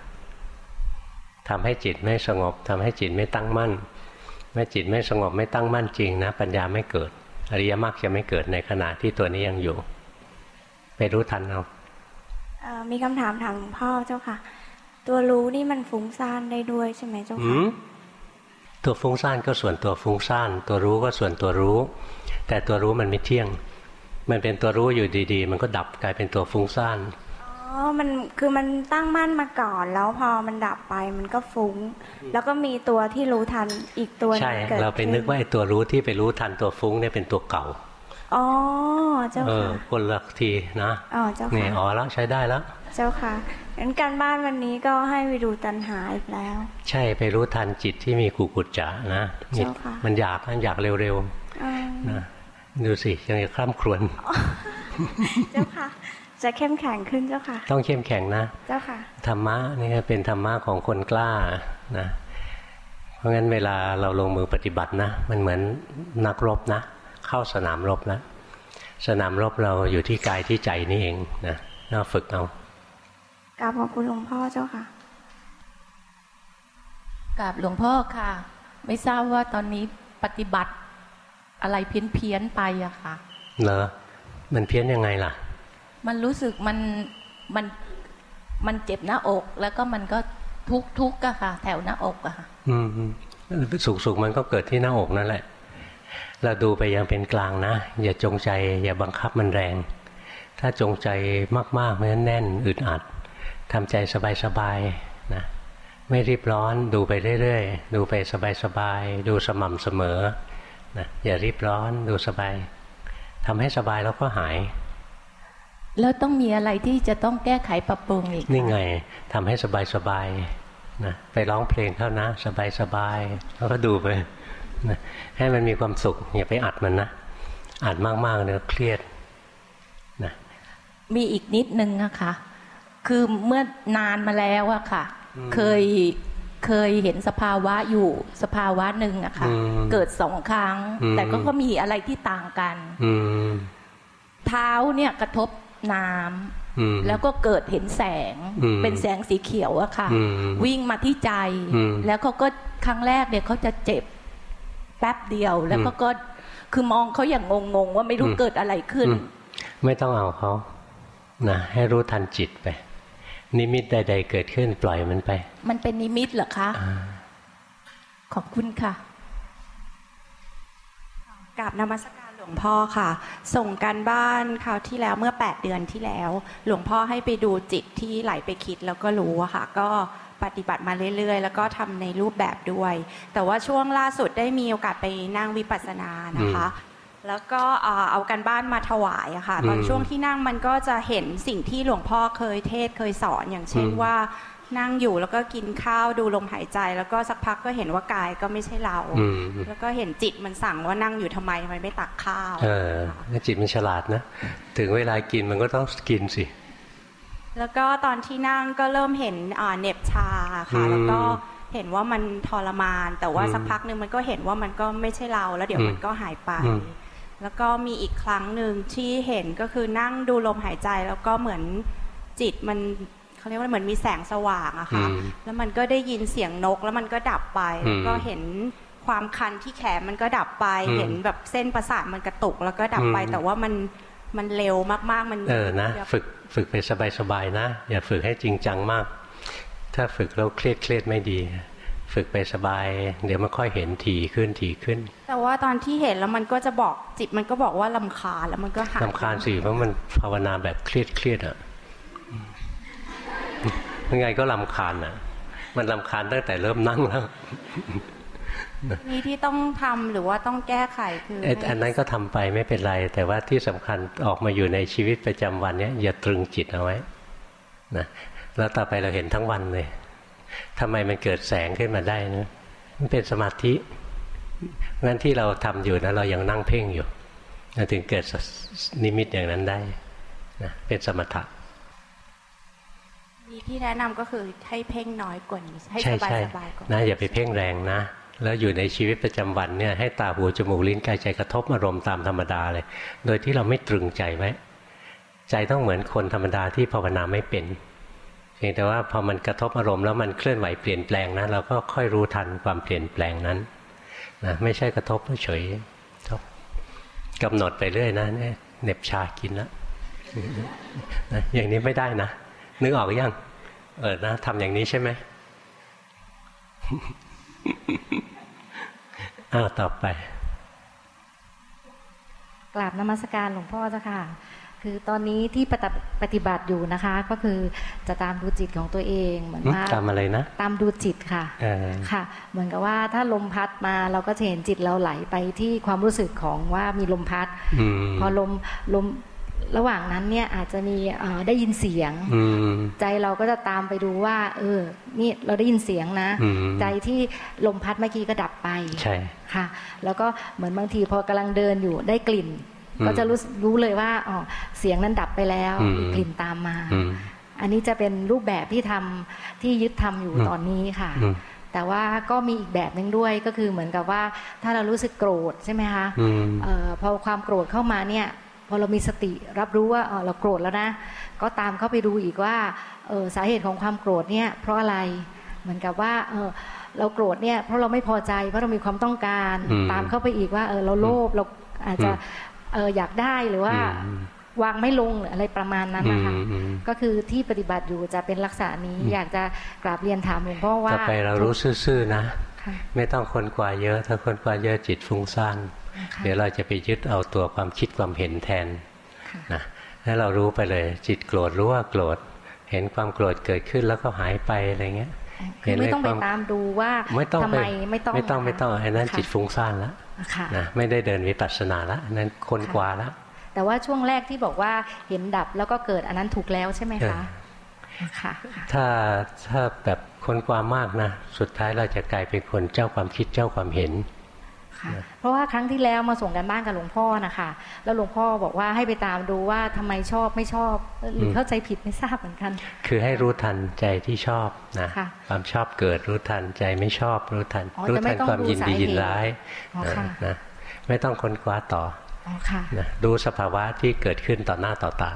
ทำให้จิตไม่สงบทำให้จิตไม่ตั้งมั่นเมื่อจิตไม่สงบไม่ตั้งมั่นจริงนะ ปัญญาไม่เกิด อริยมรรคจะไม่เกิดในขณะที่ตัวนี้ยังอยู่ ไปรู้ทันเอาเอ่อมีคำถามถามหลวงพ่อเจ้าค่ะ ตัวรู้นี่มันฟุ้งซ่านได้ด้วยใช่ไหมเจ้าหืค่ะมตัวฟุ้งซ่านก็ส่วนตัวฟุ้งซ่าน ตัวรู้ก็ส่วนตัวรู้ แต่ตัวรู้มันไม่เที่ยง มันเป็นตัวรู้อยู่ดีๆ มันก็ดับกลายเป็นตัวฟุ้งซ่านอ๋อ มันคือมันตั้งมั่นมาก่อนแล้วพอมันดับไปมันก็ฟุ้ง แล้วก็มีตัวที่รู้ทันอีกตัวหนึ่งใช่เกิดเราไปขึ้นึกว่าไอ้ตัวรู้ที่ไปรู้ทันตัวฟุ้งเนี่ยเป็นตัวเก่า อ๋อ เจ้าเออค่ะคนละทีนะ อ๋อ เจ้านี่ค่ะอ๋อแล้วใช้ได้แล้ว เจ้าค่ะงั้นการบ้านวันนี้ก็ให้ไปดูตันหาอีกแล้ว ใช่ไปรู้ทันจิตที่มีกุกุจจะนะเจ้าค่ะมันอยากมันอยากเร็วอ๋อๆนะ ดูสิยังจะคร่ำครวญเจ้าค่ะ จะเข้มแข็งขึ้นเจ้าค่ะ ต้องเข้มแข็งนะ เจ้าค่ะธรรมะนี่เป็นธรรมะของคนกล้านะ เพราะงั้นเวลาเราลงมือปฏิบัตินะ มันเหมือนนักรบนะ เข้าสนามรบนะ สนามรบเราอยู่ที่กายที่ใจนี่เองนะเราฝึกเอากราบขอบคุณหลวงพ่อเจ้าค่ะกับหลวงพ่อค่ะ ไม่ทราบว่าตอนนี้ปฏิบัติ อะไรเพี้ยนเพี้ยนๆไปอะค่ะ เหรอ มันเพี้ยนยังไงล่ะ มันรู้สึกมันมันมันเจ็บหน้าอก แล้วก็มันก็ทุกทุกข์อะค่ะ แถวหน้าอกอะค่ะ อืมสุขสุขมันก็เกิดที่หน้าอกนั่นแหละ เราดูไปยังเป็นกลางนะ อย่าจงใจ อย่าบังคับมันแรง ถ้าจงใจมากๆมันแน่นอึดอัดทำใจสบายๆนะไม่รีบร้อนดูไปเรื่อยๆ ดูไปสบายๆ ดูสม่ำเสมอ นะอย่ารีบร้อนดูสบายทำให้สบายแล้วก็หาย แล้วต้องมีอะไรที่จะต้องแก้ไขปรับปรุงอีกคะนี่ไงทำให้สบายๆนะไปร้องเพลงเข้านะ สบายๆแล้วก็ดูไปนะให้มันมีความสุข อย่าไปอัดมันนะอัดมากๆเนี่ยเครียดนะมีอีกนิดนึงอะค่ะคือเมื่อนานมาแล้วอะค่ะ เคย เคยเห็นสภาวะอยู่สภาวะหนึ่งอะค่ะอืมเกิดสองครั้งอืมแต่ก็ก็มีอะไรที่ต่างกันอืมเท้าเนี่ยกระทบน้ำอืมแล้วก็เกิดเห็นแสงอืมเป็นแสงสีเขียวอะค่ะอืมวิ่งมาที่ใจอืมแล้วเขาก็ครั้งแรกเนี่ยเขาจะเจ็บแป๊บเดียว แล้วก็ก็คือมองเขาอย่างงงๆว่าไม่รู้อืมเกิดอะไรขึ้นอืมไม่ต้องเอาเขานะให้รู้ทันจิตไป นิมิตใด ๆ เกิดขึ้นปล่อยมันไป มันเป็นนิมิตเหรอคะอ่าขอบคุณค่ะกราบนมัสการหลวงพ่อค่ะ ส่งการบ้านคราวที่แล้วเมื่อ 8 เดือนที่แล้ว หลวงพ่อให้ไปดูจิตที่ไหลไปคิดแล้วก็รู้อะค่ะ ก็ปฏิบัติมาเรื่อย ๆ แล้วก็ทำในรูปแบบด้วย แต่ว่าช่วงล่าสุดได้มีโอกาสไปนั่งวิปัสสนานะคะ แล้วก็เอ่อเอาการบ้านมาถวายอะค่ะ ตอนอืมช่วงที่นั่งมันก็จะเห็นสิ่งที่หลวงพ่อเคยเทศน์เคยสอนอย่างเช่นอืมว่านั่งอยู่แล้วก็กินข้าวดูลมหายใจ แล้วก็สักพักก็เห็นว่ากายก็ไม่ใช่เราอืมแล้วก็เห็นจิตมันสั่งว่านั่งอยู่ทำไมทำไมไม่ตักข้าวเออแล้วจิตมันฉลาดนะ ถึงเวลากินมันก็ต้องกินสิ แล้วก็ตอนที่นั่งก็เริ่มเห็นอ่าเหน็บชาอืค่ะมแล้วก็เห็นว่ามันทรมาน แต่ว่าอืมสักพักหนึ่งมันก็เห็นว่ามันก็ไม่ใช่เรา แล้วเดี๋ยวอืมมันก็หายไปอืม แล้วก็มีอีกครั้งหนึ่งที่เห็นก็คือนั่งดูลมหายใจ แล้วก็เหมือนจิตมันเขาเรียกว่าเหมือนมีแสงสว่างอะค่ะอืมแล้วมันก็ได้ยินเสียงนก แล้วมันก็ดับไปอืมแล้วก็เห็นความคันที่แขนมันก็ดับไปอืมเห็นแบบเส้นประสาทมันกระตุก แล้วก็ดับไปอืมแต่ว่ามันมันเร็วมากๆ มันเออนะฝึกฝึกไปสบายๆนะ อย่าฝึกให้จริงจังมาก ถ้าฝึกแล้วเครียดเครียดไม่ดี ฝึกไปสบาย เดี๋ยวมันค่อยเห็นถี่ขึ้นถี่ขึ้น แต่ว่าตอนที่เห็นแล้วมันก็จะบอกจิตมันก็บอกว่าลำคาญแล้วมันก็หายลำคาญสิเพราะมันภาวนาแบบเครียดเครียดอะยังไงก็ลำคาญอะ มันลำคาญตั้งแต่เริ่มนั่งแล้วนี่ที่ต้องทำหรือว่าต้องแก้ไขคือไอ้อันนั้นก็ทำไปไม่เป็นไร แต่ว่าที่สำคัญออกมาอยู่ในชีวิตประจำวันเนี้ยอย่าตรึงจิตเอาไว้นะแล้วต่อไปเราเห็นทั้งวันเลย ทำไมมันเกิดแสงขึ้นมาได้นะมันเป็นสมาธิงั้นที่เราทำอยู่นะเรายังนั่งเพ่งอยู่เราถึงเกิดนิมิตอย่างนั้นได้นะเป็นสมถะมีที่แนะนำก็คือให้เพ่งน้อยกว่านี้ให้ใช่สบายใช่สบายกว่านะอย่าไปเพ่งแรงนะแล้วอยู่ในชีวิตประจำวันเนี่ยให้ตาหูจมูกลิ้นกายใจกระทบอารมณ์ตามธรรมดาเลย โดยที่เราไม่ตรึงใจไว้ ใจต้องเหมือนคนธรรมดาที่ภาวนาไม่เป็นเพียงแต่ว่าพอมันกระทบอารมณ์แล้วมันเคลื่อนไหวเปลี่ยนแปลงนะเราก็ค่อยรู้ทันความเปลี่ยนแปลงนั้นนะไม่ใช่กระทบเฉยๆกำหนดไปเรื่อยนะเนี่ยเหน็บชากินแล้วนะอย่างนี้ไม่ได้นะ นึกออกยังเออนะทำอย่างนี้ใช่ไหมอ้าวต่อไปกราบนมัสการหลวงพ่อเจ้าค่ะ คือตอนนี้ที่ปฏิปฏิบัติอยู่นะคะ ก็คือจะตามดูจิตของตัวเองเหมือนอืมว่าตามอะไรนะ ตามดูจิตค่ะเออค่ะ เหมือนกับว่าถ้าลมพัดมาเราก็จะเห็นจิตเราไหลไปที่ความรู้สึกของว่ามีลมพัดอืมพอลมลมระหว่างนั้นเนี่ยอาจจะมีเอ่อได้ยินเสียงอืมใจเราก็จะตามไปดูว่า เออ นี่เราได้ยินเสียงนะอืมใจที่ลมพัดเมื่อกี้ก็ดับไปใช่ค่ะ แล้วก็เหมือนบางทีพอกำลังเดินอยู่ได้กลิ่นอืม ก็จะรู้รู้เลยว่าอ๋อเสียงนั้นดับไปแล้วอืมมีกลิ่นตามมาอืมอันนี้จะเป็นรูปแบบที่ทำที่ยึดทำอยู่อืมตอนนี้ค่ะอืมแต่ว่าก็มีอีกแบบหนึ่งด้วยก็คือเหมือนกับว่าถ้าเรารู้สึกโกรธใช่ไหมคะอืมเออพอความโกรธเข้ามาเนี่ยพอเรามีสติรับรู้ว่าเออเราโกรธแล้วนะ ก็ตามเข้าไปดูอีกว่าเออสาเหตุของความโกรธเนี่ยเพราะอะไรเหมือนกับว่าเออเราโกรธเนี่ยเพราะเราไม่พอใจเพราะเรามีความต้องการอืมตามเข้าไปอีกว่าเออเราโลภเราอาจจะอืม เอออยากได้หรือว่าอืมวางไม่ลงหรืออะไรประมาณนั้นนะคะอืมอืมก็คือที่ปฏิบัติอยู่จะเป็นลักษณะนี้อยากจะกราบเรียนถามหลวงพ่อว่าต่อไปเรารู้ซื่อๆนะค่ะไม่ต้องค้นกว่าเยอะถ้าค้นกว่าเยอะจิตฟุ้งซ่านค่ะเดี๋ยวเราจะไปยึดเอาตัวความคิดความเห็นแทนค่ะนะให้เรารู้ไปเลย จิตโกรธรู้ว่าโกรธ เห็นความโกรธเกิดขึ้นแล้วก็หายไปอะไรเงี้ยคือไม่ต้องไปตามดูว่าไม่ต้องทำไปไมไม่ต้องไม่ต้องนะคะไม่ต้องไอ้นั้นค่ะจิตฟุ้งซ่านแล้วค่ะ นะไม่ได้เดินวิปัสสนาแล้วอันนั้นค้นกว่าแล้วแต่ว่าช่วงแรกที่บอกว่าเห็นดับแล้วก็เกิดอันนั้นถูกแล้วใช่ไหมเอคะอค่ะค่ะถ้าถ้าแบบค้นกว่ามากนะ สุดท้ายเราจะกลายเป็นคนเจ้าความคิดเจ้าความเห็น ค่ะ เพราะว่าครั้งที่แล้วมาส่งกันบ้านกับหลวงพ่อนะคะ แล้วหลวงพ่อบอกว่าให้ไปตามดูว่าทำไมชอบไม่ชอบ หรือเข้าใจผิดไม่ทราบเหมือนกัน คือให้รู้ทันใจที่ชอบนะค่ะความชอบเกิดรู้ทันใจไม่ชอบรู้ทันอ๋อรู้จะไม่ทันต้องความดูยินดีสาเหตุยินร้ายอ๋อนะค่ะนะไม่ต้องค้นคว้าต่ออ๋อค่ะนะดูสภาวะที่เกิดขึ้นต่อหน้าต่อตา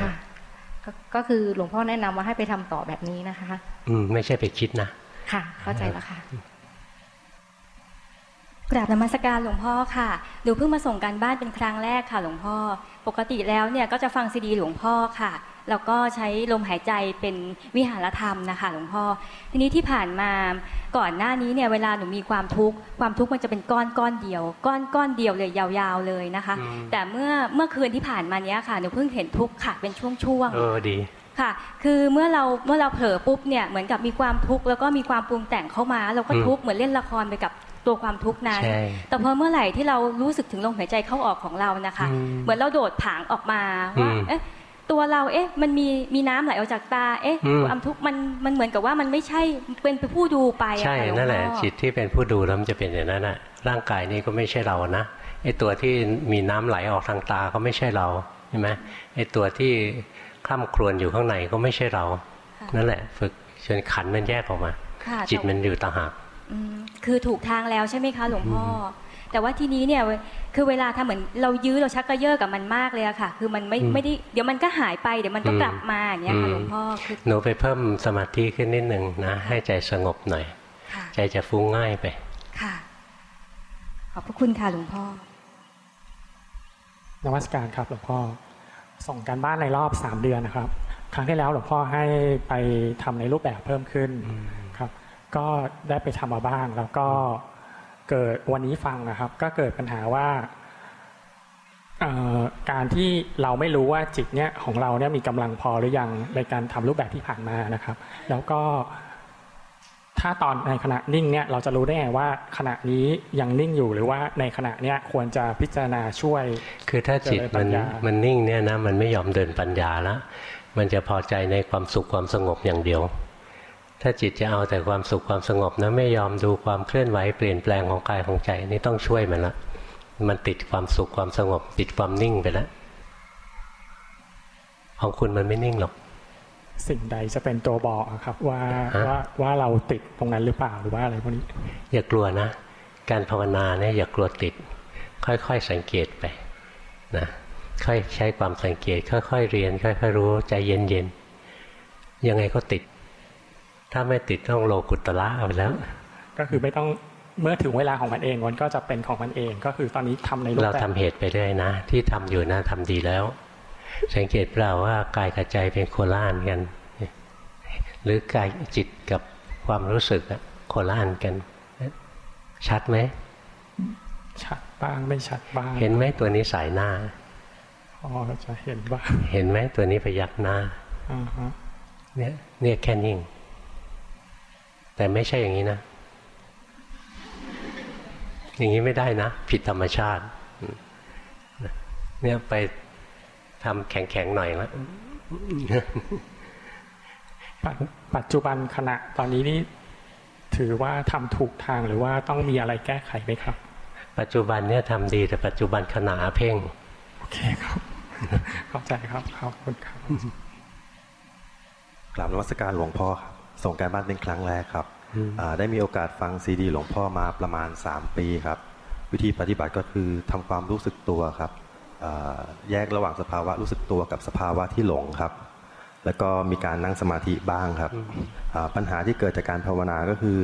ค่ะก็ก็คือหลวงพ่อแนะนำว่าให้ไปทำต่อแบบนี้นะคะ อืมไม่ใช่ไปคิดนะ ค่ะ เข้าใจแล้วค่ะ กราบนมัสการหลวงพ่อค่ะหนูเพิ่งมาส่งการบ้านเป็นครั้งแรกค่ะ หลวงพ่อ ปกติแล้วเนี่ยก็จะฟังซีดีหลวงพ่อค่ะ แล้วก็ใช้ลมหายใจเป็นวิหารธรรมนะคะ หลวงพ่อ ทีนี้ที่ผ่านมาก่อนหน้านี้เนี่ยเวลาหนูมีความทุกข์ความทุกข์มันจะเป็นก้อนก้อนเดียว ก้อนก้อนเดียวเลยยาวๆเลยนะคะอืมแต่เมื่อเมื่อคืนที่ผ่านมาเนี้ยค่ะหนูเพิ่งเห็นทุกข์ค่ะเป็นช่วงๆเออดีค่ะคือเมื่อเราเมื่อเราเผลอปุ๊บเนี่ยเหมือนกับมีความทุกข์แล้วก็มีความปรุงแต่งเข้ามา เราก็อืมทุกข์เหมือนเล่นละครไปกับ ตัวความทุกข์นั้นใช่แต่พอเมื่อไหร่ที่เรารู้สึกถึงลมหายใจเข้าออกของเรานะคะอืมเหมือนเราโดดผางออกมาว่าอืมเอ๊ะตัวเราเอ๊ะมันมีมีน้ำไหลออกจากตาเอ๊ะอืมความทุกข์มันมันเหมือนกับว่ามันไม่ใช่เป็นผู้ดูไปอะใช่ค่ะวงนั่นแหละพ่อจิตที่เป็นผู้ดูแล้วมันจะเป็นอย่างนั้นน่ะร่างกายนี้ก็ไม่ใช่เรานะไอ้ตัวที่มีน้ำไหลออกทางตาก็ไม่ใช่เราใช่ไหมไอ้ตัวที่คล่ำครวญอยู่ข้างในก็ไม่ใช่เราค่ะนั่นแหละ ฝึกจนขันธ์มันแยกออกมาค่ะจิตแต่มันอยู่ต่างหากอืม คือถูกทางแล้วใช่ไหมคะหลวงพ่ออแต่ว่าทีนี้เนี่ยคือเวลาทำเหมือนเรายื้อเราชักกระเยาะกับมันมากเลยอะค่ะ คือมันไม่อืมไม่ได้เดี๋ยวมันก็หายไปเดี๋ยวมันก็อืมกลับมาอย่างเงี้ยค่ะอืมหลวงพ่อคือหนูไปเพิ่มสมาธิขึ้นนิดหนึ่งนะให้ใจสงบหน่อยค่ะใจจะฟุ้งง่ายไปค่ะขอบพระคุณค่ะหลวงพ่อนวัตการครับหลวงพ่อส่งการบ้านในรอบสามเดือนนะครับ ครั้งที่แล้วหลวงพ่อให้ไปทำในรูปแบบเพิ่มขึ้นครับ ก็ได้ไปทำมาบ้าง แล้วก็เกิดวันนี้ฟังนะครับ ก็เกิดปัญหาว่าเอ่อการที่เราไม่รู้ว่าจิตเนี่ยของเราเนี่ยมีกำลังพอหรือยังในการทำรูปแบบที่ผ่านมานะครับ แล้วก็ ถ้าตอนในขณะนิ่งเนี่ยเราจะรู้ได้ไงว่าขณะนี้ยังนิ่งอยู่หรือว่าในขณะเนี้ยควรจะพิจารณาช่วย คือถ้าจิตเจริญปัมันญญามัมันนิ่งเนี่ยนะมันไม่ยอมเดินปัญญาแล้วมันจะพอใจในความสุขความสงบอย่างเดียว ถ้าจิตจะเอาแต่ความสุขความสงบนะไม่ยอมดูความเคลื่อนไหวเปลี่ยนแปลงของกายของใจนี่ต้องช่วยมันละมันติดความสุขความสงบ ติดความนิ่งไปแล้วของคุณมันไม่นิ่งหรอก สิ่งใดจะเป็นตัวบอกอะครับ ว่าฮะว่าว่าเราติดตรงนั้นหรือเปล่าหรือว่าอะไรพวกนี้ อย่ากลัวนะ การภาวนาเนี่ยอย่ากลัวติด ค่อยๆสังเกตไปนะค่อยใช้ความสังเกต ค่อยๆเรียน ค่อยๆรู้ใจเย็นๆยังไงก็ติด ถ้าไม่ติดต้องโลกุตละเอาไปแล้ว ก็คือไม่ต้องเมื่อถึงเวลาของมันเองมันก็จะเป็นของมันเองก็คือตอนนี้ทำในรูปเราแบทำบเหตุไปเรื่อยนะ ที่ทำอยู่นะทำดีแล้ว สังเกตเปล่าว่ากายกับใจเป็นโคละอันกัน หรือกายจิตกับความรู้สึกโคละอันกัน ชัดไหมชัดบ้างไม่ชัดบ้าง เห็นไหมตัวนี้สายหน้าอ๋อจะเห็นบ้างเห็นไหมตัวนี้พยักหน้าอ่าฮะเนี่ยเนี่ยแค่นิ่ง แต่ไม่ใช่อย่างนี้นะ อย่างนี้ไม่ได้นะ ผิดธรรมชาติเนี่ยไปทำแข็งๆหน่อยแล้วปัจปัจจุบันขณะตอนนี้นี่ถือว่าทำถูกทางหรือว่าต้องมีอะไรแก้ไขไหมครับ ปัจจุบันเนี่ยทำดีแต่ปัจจุบันขณะเพ่งโอเคครับเข้าใจครับขอบคุณครับกราบนวัสการหลวงพ่อครับ ส่งการบ้านเป็นครั้งแรกครับอ่าได้มีโอกาสฟังซีดีหลวงพ่อมาประมาณ 3 ปีครับ วิธีปฏิบัติก็คือทำความรู้สึกตัวครับอ่าแยกระหว่างสภาวะรู้สึกตัวกับสภาวะที่หลงครับ แล้วก็มีการนั่งสมาธิบ้างครับอ่าปัญหาที่เกิดจากการภาวนาก็คือ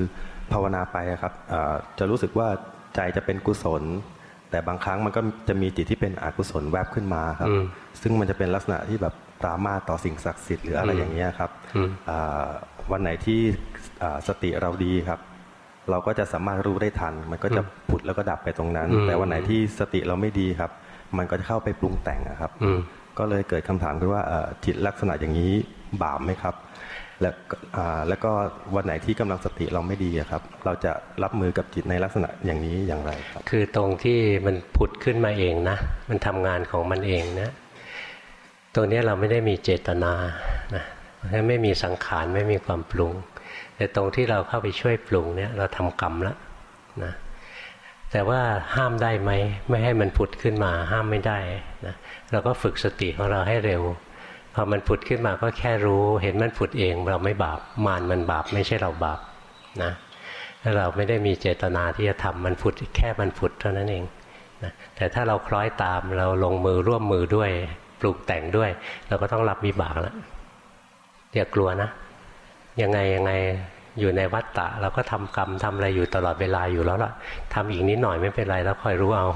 ภาวนาไปอะครับอ่าจะรู้สึกว่าใจจะเป็นกุศล แต่บางครั้งมันก็จะมีจิตที่เป็นอกุศลแวบขึ้นมาครับอืมซึ่งมันจะเป็นลักษณะที่แบบปรามาสต่อสิ่งศักดิ์สิทธิ์หรืออะไรอืมอย่างเงี้ยครับอืมอ่า วันไหนที่อ่าสติเราดีครับ เราก็จะสามารถรู้ได้ทัน มันก็จะผุดแล้วก็ดับไปตรงนั้นอืมแต่วันไหนที่สติเราไม่ดีครับ มันก็จะเข้าไปปรุงแต่งอะครับอืมก็เลยเกิดคำถามขึ้นว่าเอ่อจิตลักษณะอย่างนี้บาปไหมครับ แล้วก็อ่าแล้วก็วันไหนที่กำลังสติเราไม่ดีอะครับ เราจะรับมือกับจิตในลักษณะอย่างนี้อย่างไรครับ คือตรงที่มันผุดขึ้นมาเองนะ มันทำงานของมันเองนะ ตรงเนี้ยเราไม่ได้มีเจตนานะ เพราไม่มีสังขารไม่มีความปรุง แต่ตรงที่เราเข้าไปช่วยปรุงเนี่ยเราทำกรรมแล้วนะแต่ว่าห้ามได้ไหมไม่ให้มันผุดขึ้นมาห้ามไม่ได้นะเราก็ฝึกสติของเราให้เร็วพอมันผุดขึ้นมาก็แค่รู้ เห็นมันผุดเองเราไม่บาปมารมันบาปไม่ใช่เราบาปนะเราไม่ได้มีเจตนาที่จะทำมันผุดแค่มันผุดเท่านั้นเองนะแต่ถ้าเราคล้อยตามเราลงมือร่วมมือด้วยปลูกแต่งด้วย เราก็ต้องรับวิบากแล้ว อย่ากลัวนะ ยังไงยังไงอยู่ในวัฏฏะเราก็ทำกรรมทำอะไรอยู่ตลอดเวลาอยู่แล้วล่ะทำอีกนิดหน่อยไม่เป็นไรแล้วคอยรู้เอา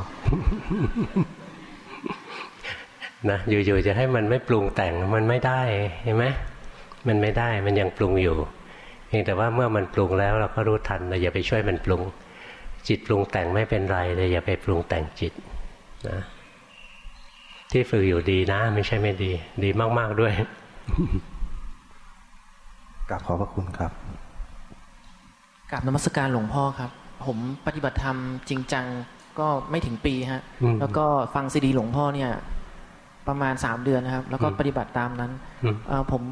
นะอยู่ๆจะให้มันไม่ปรุงแต่งมันไม่ได้เห็นไหมมันไม่ได้มันยังปรุงอยู่เพียงแต่ว่าเมื่อมันปรุงแล้วเราก็รู้ทันเราอย่าไปช่วยมันปรุง จิตปรุงแต่งไม่เป็นไรเลยอย่าไปปรุงแต่งจิตนะที่ฝึกอยู่ดีนะ ไม่ใช่ไม่ดี ดีมาก ๆด้วย กราบขอบพระคุณครับกราบนมัสการหลวงพ่อครับ ผมปฏิบัติธรรมจริงจังก็ไม่ถึงปีฮะอืมแล้วก็ฟังซีดีหลวงพ่อเนี่ย ประมาณสามเดือนนะครับ แล้วก็อืมปฏิบัติตามนั้นอืมเอ่อผม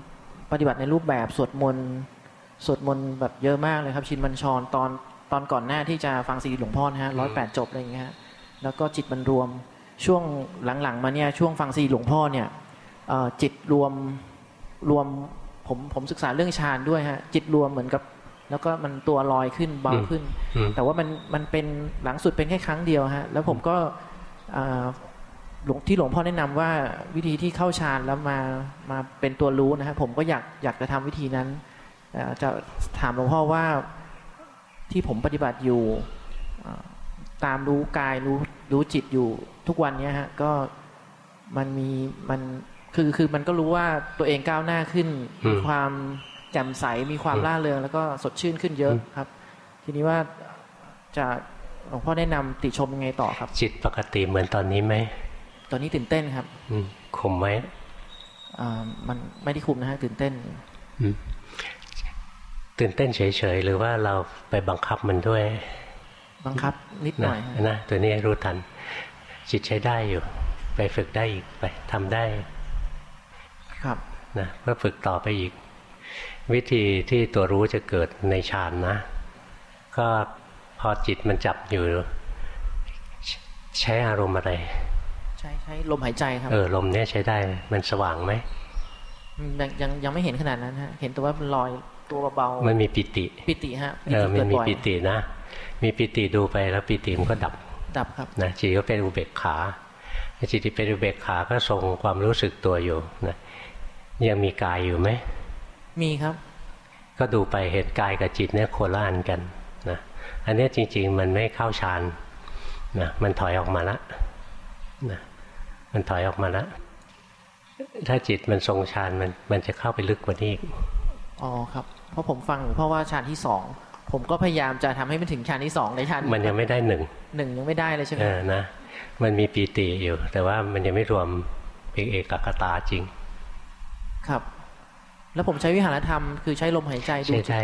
ปฏิบัติในรูปแบบสวดมนต์สวดมนต์แบบเยอะมากเลยครับ ชินบัญชรตอนตอนก่อนหน้าที่จะฟังซีดีหลวงพ่อนะฮะร้อยแปดจบอะไรอย่างเงี้ยฮะแล้วก็จิตมันรวมช่วงหลังๆ มาเนี่ยช่วงฟังซีดีหลวงพ่อเนี่ยเอ่อจิตรวมรวม ผมผมศึกษาเรื่องฌานด้วยฮะจิตรวมเหมือนกับ แล้วก็มันตัวลอยขึ้นเบาขึ้นอืมแต่ว่ามันมันเป็นหลังสุดเป็นแค่ครั้งเดียวฮะแล้วผมก็อ่าหลวงที่หลวงพ่อแนะนำว่าวิธีที่เข้าฌานแล้วมามาเป็นตัวรู้นะฮะผมก็อยากอยากจะทำวิธีนั้นเอ่อจะถามหลวงพ่อว่าที่ผมปฏิบัติอยู่อ่าตามรู้กายรู้รู้จิตอยู่ทุกวันเนี้ยฮะก็มันมีมัน คือคือมันก็รู้ว่าตัวเองก้าวหน้าขึ้นอืมมีความแจ่มใสมีความอืมร่าเริงแล้วก็สดชื่นขึ้นเยอะครับ ทีนี้ว่าจะหลวงพ่อแนะนำติชมยังไงต่อครับ จิตปกติเหมือนตอนนี้ไหมตอนนี้ตื่นเต้นครับอืมข่มไหมอ่ามันไม่ได้คุมนะฮะตื่นเต้นอืมตื่นเต้นเฉยๆหรือว่าเราไปบังคับมันด้วย บังคับนิดหน่นะอยฮะนะตัวนี้รู้ทัน จิตใช้ได้อยู่ ไปฝึกได้อีกไปทำได้ ครับนะก็ฝึกต่อไปอีก วิธีที่ตัวรู้จะเกิดในฌานนะ ก็พอจิตมันจับอยู่ ใช้อารมณ์อะไร ใช้ใช้ลมหายใจครับ เออลมเนี้ยใช้ได้มันสว่างไหมยังยังยังไม่เห็นขนาดนั้นฮะเห็นแต่ว่ามันลอยตัวเบาๆมันมีปิติ ปิติฮะเออมันกิดมีบ่อยปิตินะ มีปิติดูไปแล้วปิติมันก็ดับดับครับนะจิตก็เป็นอุเบกขาจิตที่เป็นอุเบกขาก็ทรงความรู้สึกตัวอยู่นะ ยังมีกายอยู่ไหม มีครับ ก็ดูไปเห็นกายกับจิตเนี่ยโคละอันกันนะอันเนี้ยจริง ๆ มันไม่เข้าฌานนะมันถอยออกมาละนะมันถอยออกมาละถ้าจิตมันทรงฌานมันมันจะเข้าไปลึกกว่านี้อีกอ๋อครับ เพราะผมฟังเพราะว่าฌานที่สองผมก็พยายามจะทำให้มันถึงฌานที่สองในฌานมันยังไม่ได้หนึ่งหนึ่งยังไม่ได้เลยใช่ไหมเออนะมันมีปีติอยู่ แต่ว่ามันยังไม่รวมเป็นเอกคตาจริง ครับ แล้วผมใช้วิหารธรรมคือใช้ลมหายใจดูใช่ใช่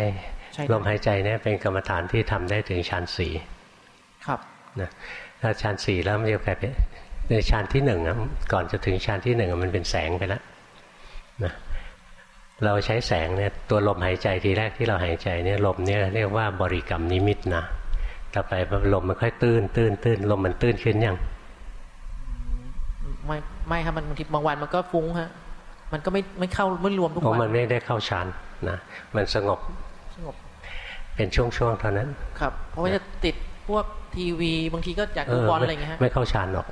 ใช่ลมหายใจเนี่ยเป็นกรรมฐานที่ทำได้ถึงฌานสี่ครับนะถ้าฌานสี่แล้วมันจะกลายเป็นในฌานที่หนึ่งอะก่อนจะถึงฌานที่หนึ่งอะมันเป็นแสงไปแล้วนะเราใช้แสงเนี่ยตัวลมหายใจทีแรกที่เราหายใจเนี่ยลมเนี่ยเรียกว่าบริกรรมนิมิตนะต่อไปลมมันค่อยตื้นตื้นตื้นลมมันตื้นขึ้นยังไม่ไม่ครับมันบางทีบางวันมันก็ฟุ้งฮะ มันก็ไม่ไม่เข้าไม่รวมทุกเพราะวันมันไม่ได้เข้าฌานนะมันสงบสงบ เป็นช่วงๆเท่านั้น ครับ เพราะว่าจะติดพวกทีวีบางทีก็อยากดูบอลอะไรอย่างเงี้ยฮะไม่เข้าฌานหรอก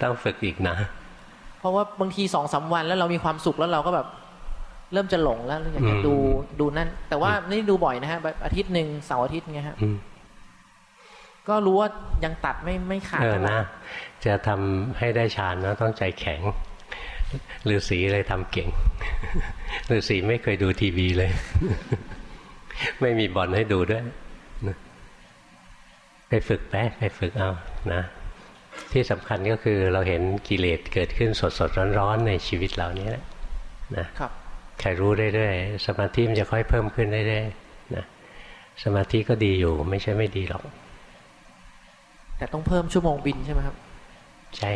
ต้องฝึกอีกนะ เพราะว่าบางทีสองสามวันแล้วเรามีความสุขแล้วเราก็แบบ เริ่มจะหลงแล้วอยากจะอืมดูดูนั่น แต่ว่าไม่ได้ดูบ่อยนะฮะแบบอาทิตย์หนึ่งเสาร์อาทิตย์เงี้ยฮะอืมก็รู้ว่ายังตัดไม่ไม่ขาดเออเท่าไหร่นะ จะทำให้ได้ฌานนะต้องใจแข็ง ฤาษีเลยทำเก่งฤาษีไม่เคยดูทีวีเลย ไม่มีบอลให้ดูด้วยนะไปฝึกไปไปฝึกเอานะที่สำคัญก็คือเราเห็นกิเลสเกิดขึ้นสดสดร้อนร้อนๆในชีวิตเรานี้แหละนะครับใครรู้เรื่อยๆสมาธิมันจะค่อยเพิ่มขึ้นเรื่อยๆนะสมาธิก็ดีอยู่ ไม่ใช่ไม่ดีหรอก แต่ต้องเพิ่มชั่วโมงบินใช่ไหมครับ ใช่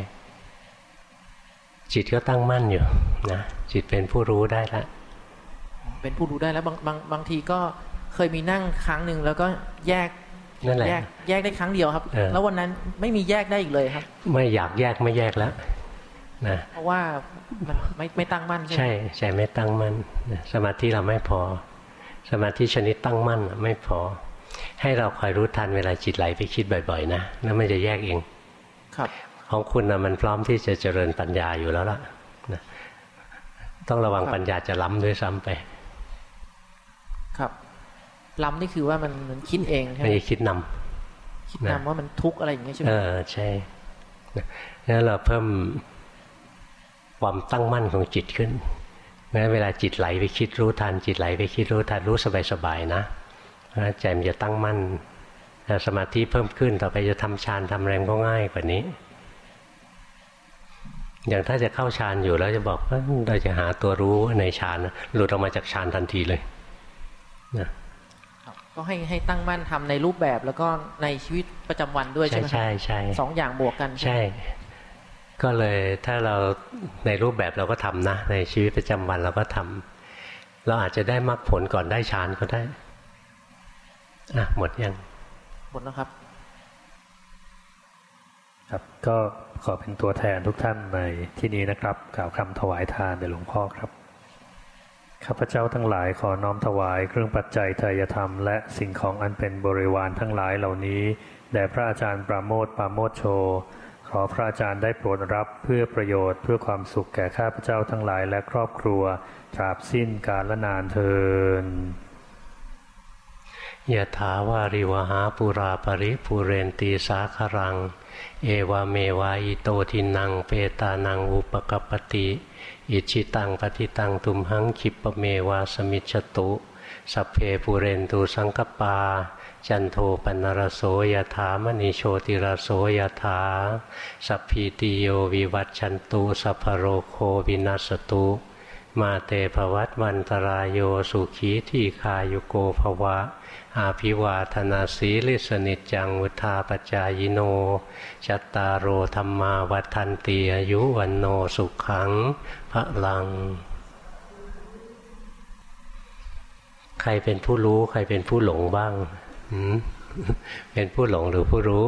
จิตก็ตั้งมั่นอยู่นะจิตเป็นผู้รู้ได้ละเป็นผู้ดูได้แล้วบางบางบางทีก็เคยมีนั่งครั้งหนึ่งแล้วก็แยกนั่นแหละแยกแยกได้ครั้งเดียวครับเออแล้ววันนั้นไม่มีแยกได้อีกเลยครับ ไม่อยากแยกไม่แยกแล้วนะเพราะว่ามันไม่ไม่ตั้งมั่นใช่ไหมใช่ใจไม่ตั้งมั่นนะสมาธิเราไม่พอ สมาธิชนิดตั้งมั่นน่ะไม่พอ ให้เราคอยรู้ทันเวลาจิตไหลไปคิดบ่อย ๆ นะแล้วมันจะแยกเองครับ ของคุณนะมันพร้อมที่จะเจริญปัญญาอยู่แล้วล่ะนะต้องระวังครับปัญญาจะล้ำด้วยซ้ำไป ครับล้ำนี่คือว่ามันมันคิดเองใช่ไหไม่มได้คิดนคิดนะนำว่ามันทุกข์อะไรอย่างเงี้ยใช่ไหำมเออใช่นะงั้นเราเพิ่มความตั้งมั่นของจิตขึ้นงั้นเวลาจิตไหลไปคิดรู้ทัน จิตไหลไปคิดรู้ทันรู้สบายๆนะแล้วใจมันจะตั้งมั่นแต่สมาธิเพิ่มขึ้นต่อไปจะทำฌานทำแรงก็ง่ายกว่านี้ อย่างถ้าจะเข้าฌานอยู่แล้วจะบอกว่าเราจะหาตัวรู้ในฌานนะหลุดออกมาจากฌานทันทีเลยนะก็ให้ให้ตั้งมั่นทำในรูปแบบแล้วก็ในชีวิตประจำวันด้วยใช่ใช่ไหมครับใช่ใช่สองอย่างบวกกันใช่ใช่ไหมก็เลยถ้าเราในรูปแบบเราก็ทำนะ ในชีวิตประจำวันเราก็ทำเราอาจจะได้มรรคผลก่อนได้ฌานก็ได้อะหมดยังหมดแล้วครับ ครับก็ ขอเป็นตัวแทนทุกท่านในที่นี้นะครับ กล่าวคำถวายทานแด่หลวงพ่อครับข้าพเจ้าทั้งหลายขอน้อมถวายเครื่องปัจจัยทายธรรม และสิ่งของอันเป็นบริวารทั้งหลายเหล่านี้แด่พระอาจารย์ปราโมทปราโมทโช ขอพระอาจารย์ได้โปรดรับเพื่อประโยชน์เพื่อความสุขแก่ข้าพเจ้าทั้งหลายและครอบครัวตราบสิ้นกาลนานเทินยะถาวาริวหาปุราปริปุเรนตีสาคารัง เอวาเมวาอิโตทินังเปตานังอุปกปปติอิชิตังปฏิตังตุมหังคิปะเมวาสมิจตุ สัพเพปุเรนตูสังกปา จันโทปนรโสยถามณีโชติรโสยถา สัพพีติโยวิวัตชันตุสัพโรโควินัสตุ มาเตภวัตวันตรายโยสุขีที่คายุโกภวะ อาภิวาธนาสีลิสนิจังวุธาปจายโนจัตตารโอธรรมาวัฏันตีอายุวันโนสุขังพระลัง ใครเป็นผู้รู้ ใครเป็นผู้หลงบ้าง เป็นผู้หลงหรือผู้รู้